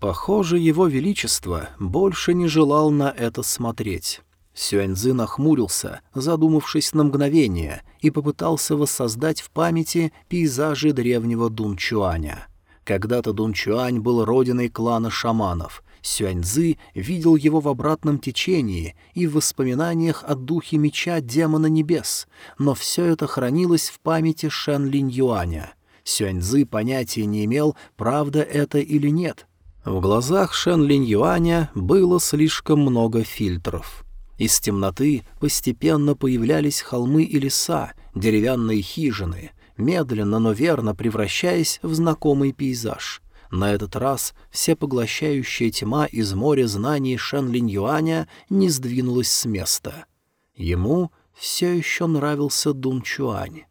Похоже, его величество больше не желал на это смотреть. Сюаньзы нахмурился, задумавшись на мгновение, и попытался воссоздать в памяти пейзажи древнего Дунчуаня. Когда-то Дунчуань был родиной клана шаманов, Сюаньзы видел его в обратном течении и в воспоминаниях о духе меча демона небес, но все это хранилось в памяти Шэн Линь Юаня. Сюаньзы понятия не имел, правда это или нет. В глазах Шэн Линь Юаня было слишком много фильтров. Из темноты постепенно появлялись холмы и леса, деревянные хижины, медленно, но верно превращаясь в знакомый пейзаж — на этот раз всепоглощающая тьма из моря знаний Шэн Линь Юаня не сдвинулась с места. Ему все еще нравился Дун Чуань.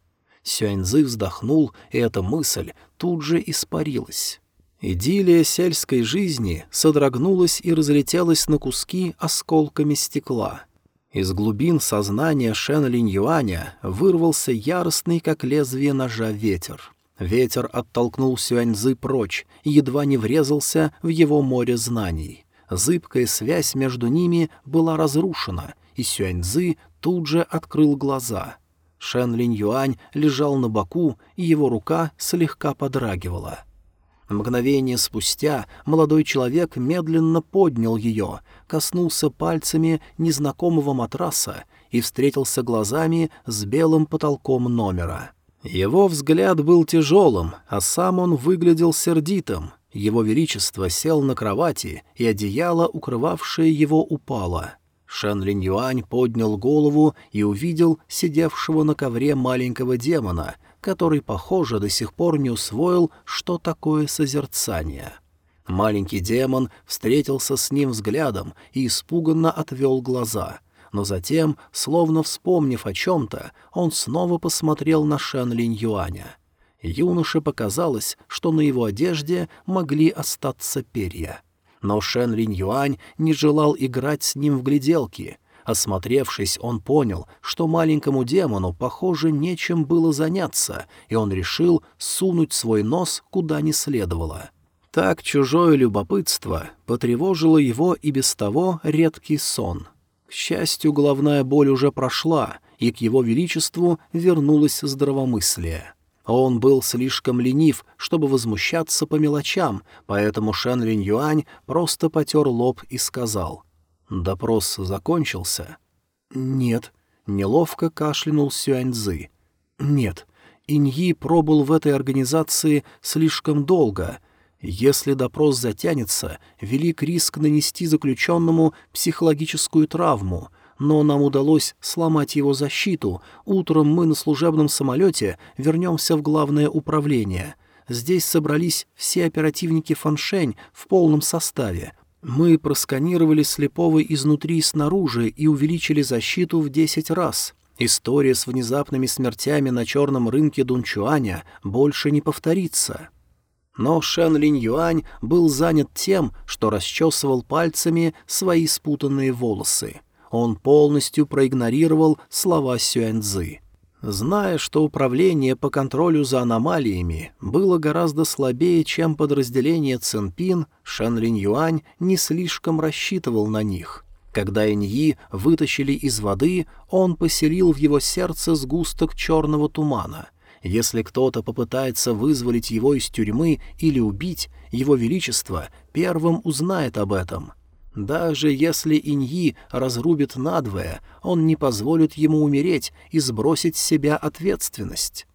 Сюаньзы вздохнул, и эта мысль тут же испарилась. Идиллия сельской жизни содрогнулась и разлетелась на куски осколками стекла. Из глубин сознания Шэн Линь Юаня вырвался яростный, как лезвие ножа, ветер. Ветер оттолкнул Сюаньзы прочь и едва не врезался в его море знаний. Зыбкая связь между ними была разрушена, и Сюаньзы тут же открыл глаза. Шэн Линь Юань лежал на боку, и его рука слегка подрагивала. Мгновение спустя молодой человек медленно поднял ее, коснулся пальцами незнакомого матраса и встретился глазами с белым потолком номера — его взгляд был тяжелым, а сам он выглядел сердитым. Его Величество сел на кровати, и одеяло, укрывавшее его, упало. Шэн Линь Юань поднял голову и увидел сидевшего на ковре маленького демона, который, похоже, до сих пор не усвоил, что такое созерцание. Маленький демон встретился с ним взглядом и испуганно отвел глаза — но затем, словно вспомнив о чем-то, он снова посмотрел на Шэн Линь Юаня. Юноше показалось, что на его одежде могли остаться перья. Но Шэн Линь Юань не желал играть с ним в гляделки. Осмотревшись, он понял, что маленькому демону, похоже, нечем было заняться, и он решил сунуть свой нос куда не следовало. Так чужое любопытство потревожило его и без того редкий сон. К счастью, головная боль уже прошла, и к его величеству вернулось здравомыслие. Он был слишком ленив, чтобы возмущаться по мелочам, поэтому Шэн Линь Юань просто потер лоб и сказал. «Допрос закончился?» «Нет», — неловко кашлянул Сюаньзы. «Нет, Иньи пробыл в этой организации слишком долго. Если допрос затянется, велик риск нанести заключенному психологическую травму, но нам удалось сломать его защиту. Утром мы на служебном самолете вернемся в главное управление. Здесь собрались все оперативники Фаншень в полном составе. Мы просканировали слепого изнутри и снаружи и увеличили защиту в десять раз. История с внезапными смертями на черном рынке Дунчуаня больше не повторится. Но Шэн Линь Юань был занят тем, что расчесывал пальцами свои спутанные волосы он полностью проигнорировал слова Сюэньцзы. Зная, что управление по контролю за аномалиями было гораздо слабее, чем подразделение Цинпин, Шэн Линь Юань не слишком рассчитывал на них. Когда Иньи вытащили из воды, он поселил в его сердце сгусток черного тумана. Если кто-то попытается вызволить его из тюрьмы или убить, его величество первым узнает об этом — даже если Иньи разрубит надвое, он не позволит ему умереть и сбросить с себя ответственность.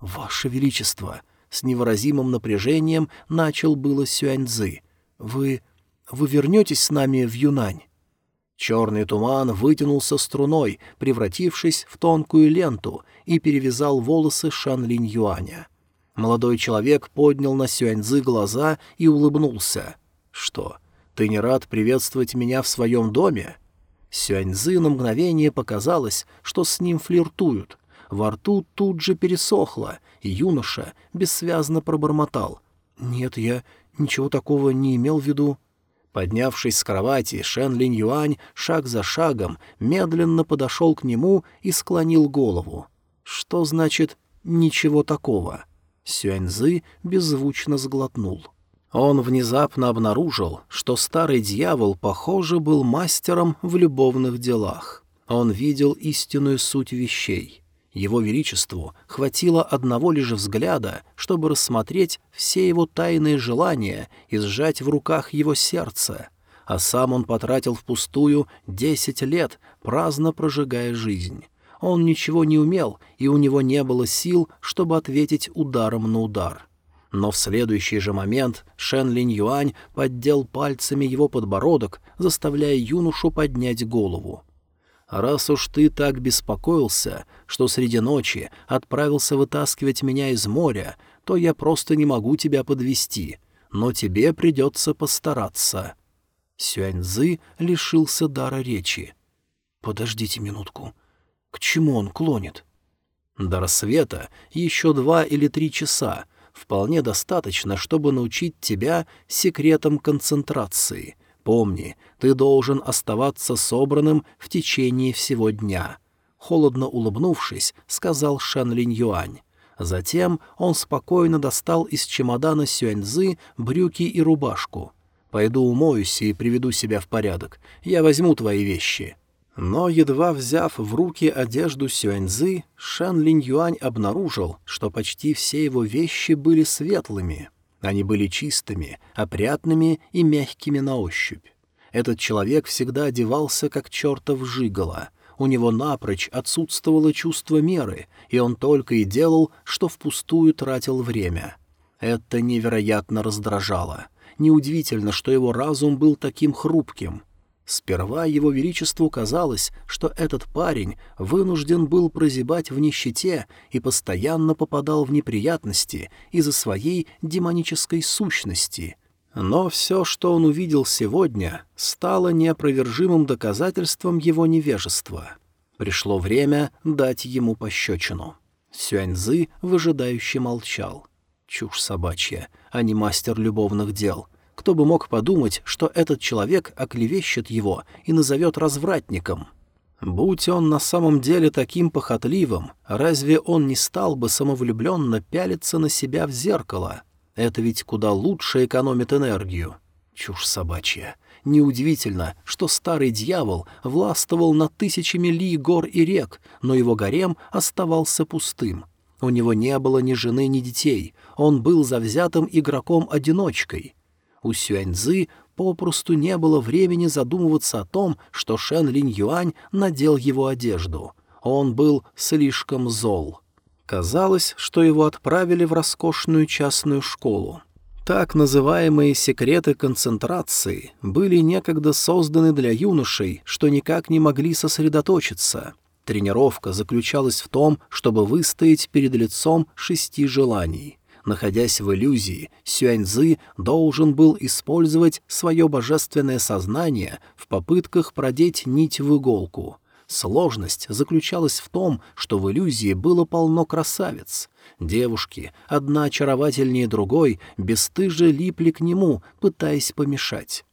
«Ваше Величество!» — с невыразимым напряжением начал было Сюаньцзы. «Вы... вы вернетесь с нами в Юнань?» Черный туман вытянулся струной, превратившись в тонкую ленту, и перевязал волосы Шан Линь Юаня. Молодой человек поднял на Сюаньзы глаза и улыбнулся. «Что, ты не рад приветствовать меня в своем доме?» Сюаньзы на мгновение показалось, что с ним флиртуют. Во рту тут же пересохло, и юноша бессвязно пробормотал. «Нет, я ничего такого не имел в виду». Поднявшись с кровати, Шен Линь Юань шаг за шагом медленно подошел к нему и склонил голову. «Что значит «ничего такого»?» Сюаньзы беззвучно сглотнул. Он внезапно обнаружил, что старый дьявол, похоже, был мастером в любовных делах. Он видел истинную суть вещей. Его Величеству хватило одного лишь взгляда, чтобы рассмотреть все его тайные желания и сжать в руках его сердце, а сам он потратил впустую десять лет, праздно прожигая жизнь. Он ничего не умел, и у него не было сил, чтобы ответить ударом на удар — но в следующий же момент Шен Линь Юань поддел пальцами его подбородок, заставляя юношу поднять голову. «Раз уж ты так беспокоился, что среди ночи отправился вытаскивать меня из моря, то я просто не могу тебя подвести, но тебе придется постараться». Сюаньзы лишился дара речи. «Подождите минутку. К чему он клонит?» «До рассвета еще два или три часа, вполне достаточно, чтобы научить тебя секретам концентрации. Помни, ты должен оставаться собранным в течение всего дня». Холодно улыбнувшись, сказал Шан Линь Юань. Затем он спокойно достал из чемодана Сюаньзы брюки и рубашку. «Пойду умоюсь и приведу себя в порядок. Я возьму твои вещи». Но, едва взяв в руки одежду Сюаньзы, Шан Линь Юань обнаружил, что почти все его вещи были светлыми. Они были чистыми, опрятными и мягкими на ощупь. Этот человек всегда одевался, как чертов жигало. У него напрочь отсутствовало чувство меры, и он только и делал, что впустую тратил время. Это невероятно раздражало. Неудивительно, что его разум был таким хрупким — Сперва его величеству казалось, что этот парень вынужден был прозябать в нищете и постоянно попадал в неприятности из-за своей демонической сущности. Но все, что он увидел сегодня, стало неопровержимым доказательством его невежества. Пришло время дать ему пощечину. Сюаньзы выжидающе молчал. Чушь собачья, а не мастер любовных дел. Кто бы мог подумать, что этот человек оклевещет его и назовет развратником? Будь он на самом деле таким похотливым, разве он не стал бы самовлюбленно пялиться на себя в зеркало? Это ведь куда лучше экономит энергию. Чушь собачья. Неудивительно, что старый дьявол властвовал над тысячами ли гор и рек, но его гарем оставался пустым. У него не было ни жены, ни детей. Он был завзятым игроком-одиночкой. У Сюаньзы попросту не было времени задумываться о том, что Шен Линь Юань надел его одежду. Он был слишком зол. Казалось, что его отправили в роскошную частную школу. Так называемые секреты концентрации были некогда созданы для юношей, что никак не могли сосредоточиться. Тренировка заключалась в том, чтобы выстоять перед лицом шести желаний. Находясь в иллюзии, Сюаньзы должен был использовать свое божественное сознание в попытках продеть нить в иголку — Сложность заключалась в том, что в иллюзии было полно красавиц. Девушки, одна очаровательнее другой, бесстыже липли к нему, пытаясь помешать.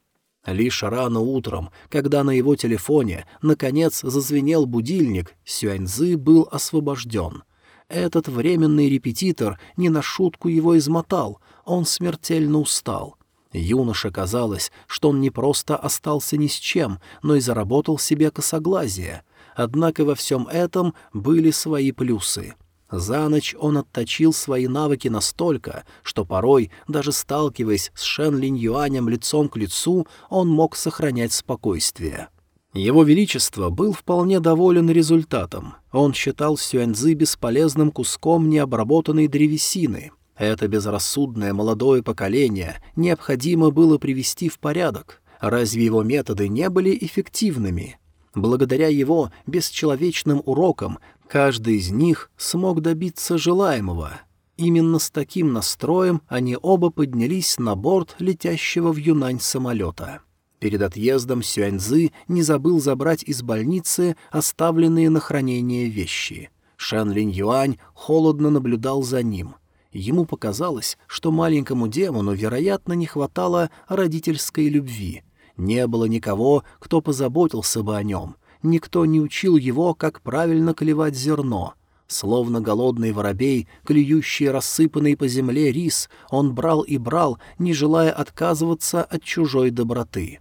Лишь рано утром, когда на его телефоне, наконец, зазвенел будильник, Сюаньзы был освобожден. Этот временный репетитор не на шутку его измотал, он смертельно устал — Юноше казалось, что он не просто остался ни с чем, но и заработал себе косоглазие. Однако во всем этом были свои плюсы. За ночь он отточил свои навыки настолько, что порой, даже сталкиваясь с Шен Линь Юанем лицом к лицу, он мог сохранять спокойствие. Его Величество был вполне доволен результатом. Он считал Сюаньзы бесполезным куском необработанной древесины — это безрассудное молодое поколение необходимо было привести в порядок. Разве его методы не были эффективными? Благодаря его бесчеловечным урокам каждый из них смог добиться желаемого. Именно с таким настроем они оба поднялись на борт летящего в Юнань самолета. Перед отъездом Сюаньзы не забыл забрать из больницы оставленные на хранение вещи. Шэн Линь Юань холодно наблюдал за ним — Ему показалось, что маленькому демону, вероятно, не хватало родительской любви. Не было никого, кто позаботился бы о нем. Никто не учил его, как правильно клевать зерно. Словно голодный воробей, клюющий рассыпанный по земле рис, он брал и брал, не желая отказываться от чужой доброты.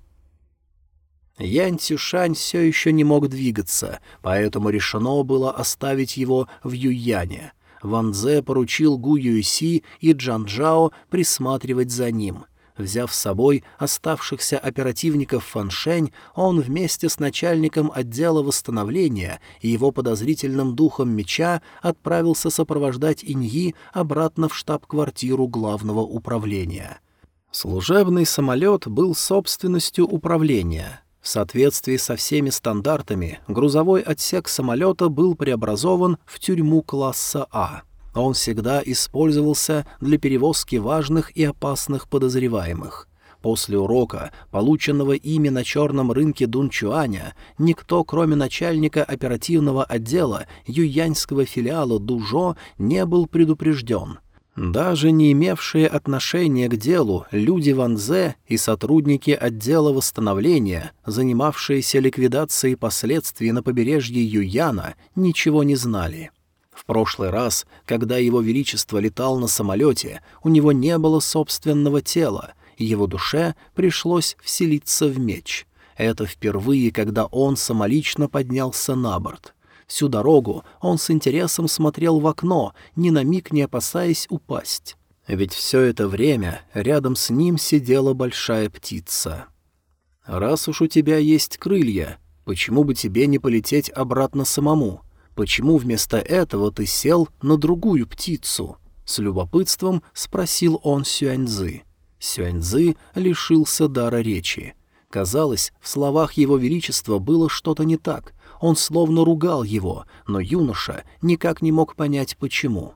Янь Цюшань все еще не мог двигаться, поэтому решено было оставить его в Юяне — Ван Дзе поручил Гу Юйси и Джан Джао присматривать за ним. Взяв с собой оставшихся оперативников Фаншень, он вместе с начальником отдела восстановления и его подозрительным духом меча отправился сопровождать Иньи обратно в штаб-квартиру главного управления. Служебный самолет был собственностью управления — в соответствии со всеми стандартами, грузовой отсек самолета был преобразован в тюрьму класса А. Он всегда использовался для перевозки важных и опасных подозреваемых. После урока, полученного ими на черном рынке Дунчуаня, никто, кроме начальника оперативного отдела юяньского филиала Дужо, не был предупрежден — даже не имевшие отношения к делу люди Ванзе и сотрудники отдела восстановления, занимавшиеся ликвидацией последствий на побережье Юяна, ничего не знали. В прошлый раз, когда его величество летал на самолете, у него не было собственного тела, и его душе пришлось вселиться в меч. Это впервые, когда он самолично поднялся на борт — Всю дорогу он с интересом смотрел в окно, ни на миг не опасаясь упасть. Ведь все это время рядом с ним сидела большая птица. «Раз уж у тебя есть крылья, почему бы тебе не полететь обратно самому? Почему вместо этого ты сел на другую птицу?» С любопытством спросил он Сюаньзы. Сюаньзы лишился дара речи. Казалось, в словах его величества было что-то не так, он словно ругал его, но юноша никак не мог понять, почему.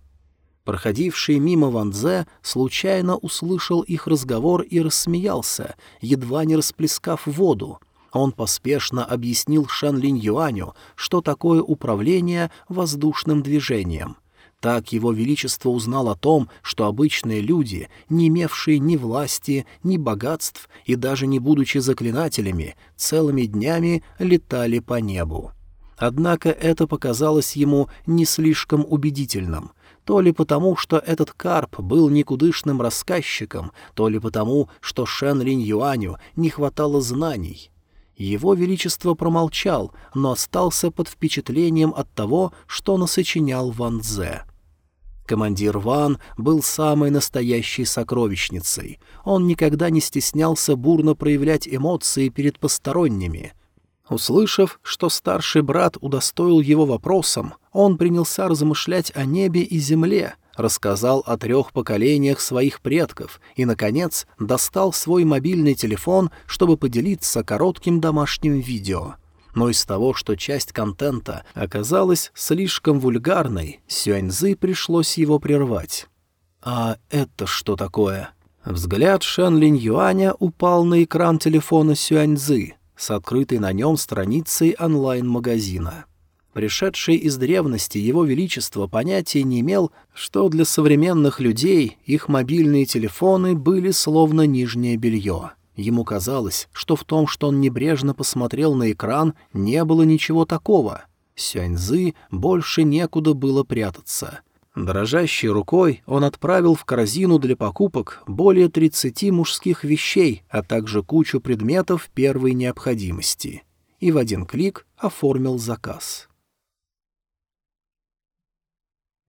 Проходивший мимо Ван Дзе случайно услышал их разговор и рассмеялся, едва не расплескав воду. Он поспешно объяснил Шан Линь Юаню, что такое управление воздушным движением. Так его величество узнал о том, что обычные люди, не имевшие ни власти, ни богатств и даже не будучи заклинателями, целыми днями летали по небу. Однако это показалось ему не слишком убедительным — то ли потому, что этот карп был никудышным рассказчиком, то ли потому, что Шен Линь Юаню не хватало знаний. Его Величество промолчал, но остался под впечатлением от того, что насочинял Ван Дзе. Командир Ван был самой настоящей сокровищницей. Он никогда не стеснялся бурно проявлять эмоции перед посторонними — Услышав, что старший брат удостоил его вопросом, он принялся размышлять о небе и земле, рассказал о трех поколениях своих предков и, наконец, достал свой мобильный телефон, чтобы поделиться коротким домашним видео. Но из того, что часть контента оказалась слишком вульгарной, Сюаньзы пришлось его прервать. «А это что такое?» Взгляд Шэн Линь Юаня упал на экран телефона Сюаньзы — с открытой на нем страницей онлайн-магазина. Пришедший из древности его величество понятия не имел, что для современных людей их мобильные телефоны были словно нижнее белье. Ему казалось, что в том, что он небрежно посмотрел на экран, не было ничего такого. Сюаньзы больше некуда было прятаться — Дрожащей рукой он отправил в корзину для покупок более 30 мужских вещей, а также кучу предметов первой необходимости. И в один клик оформил заказ.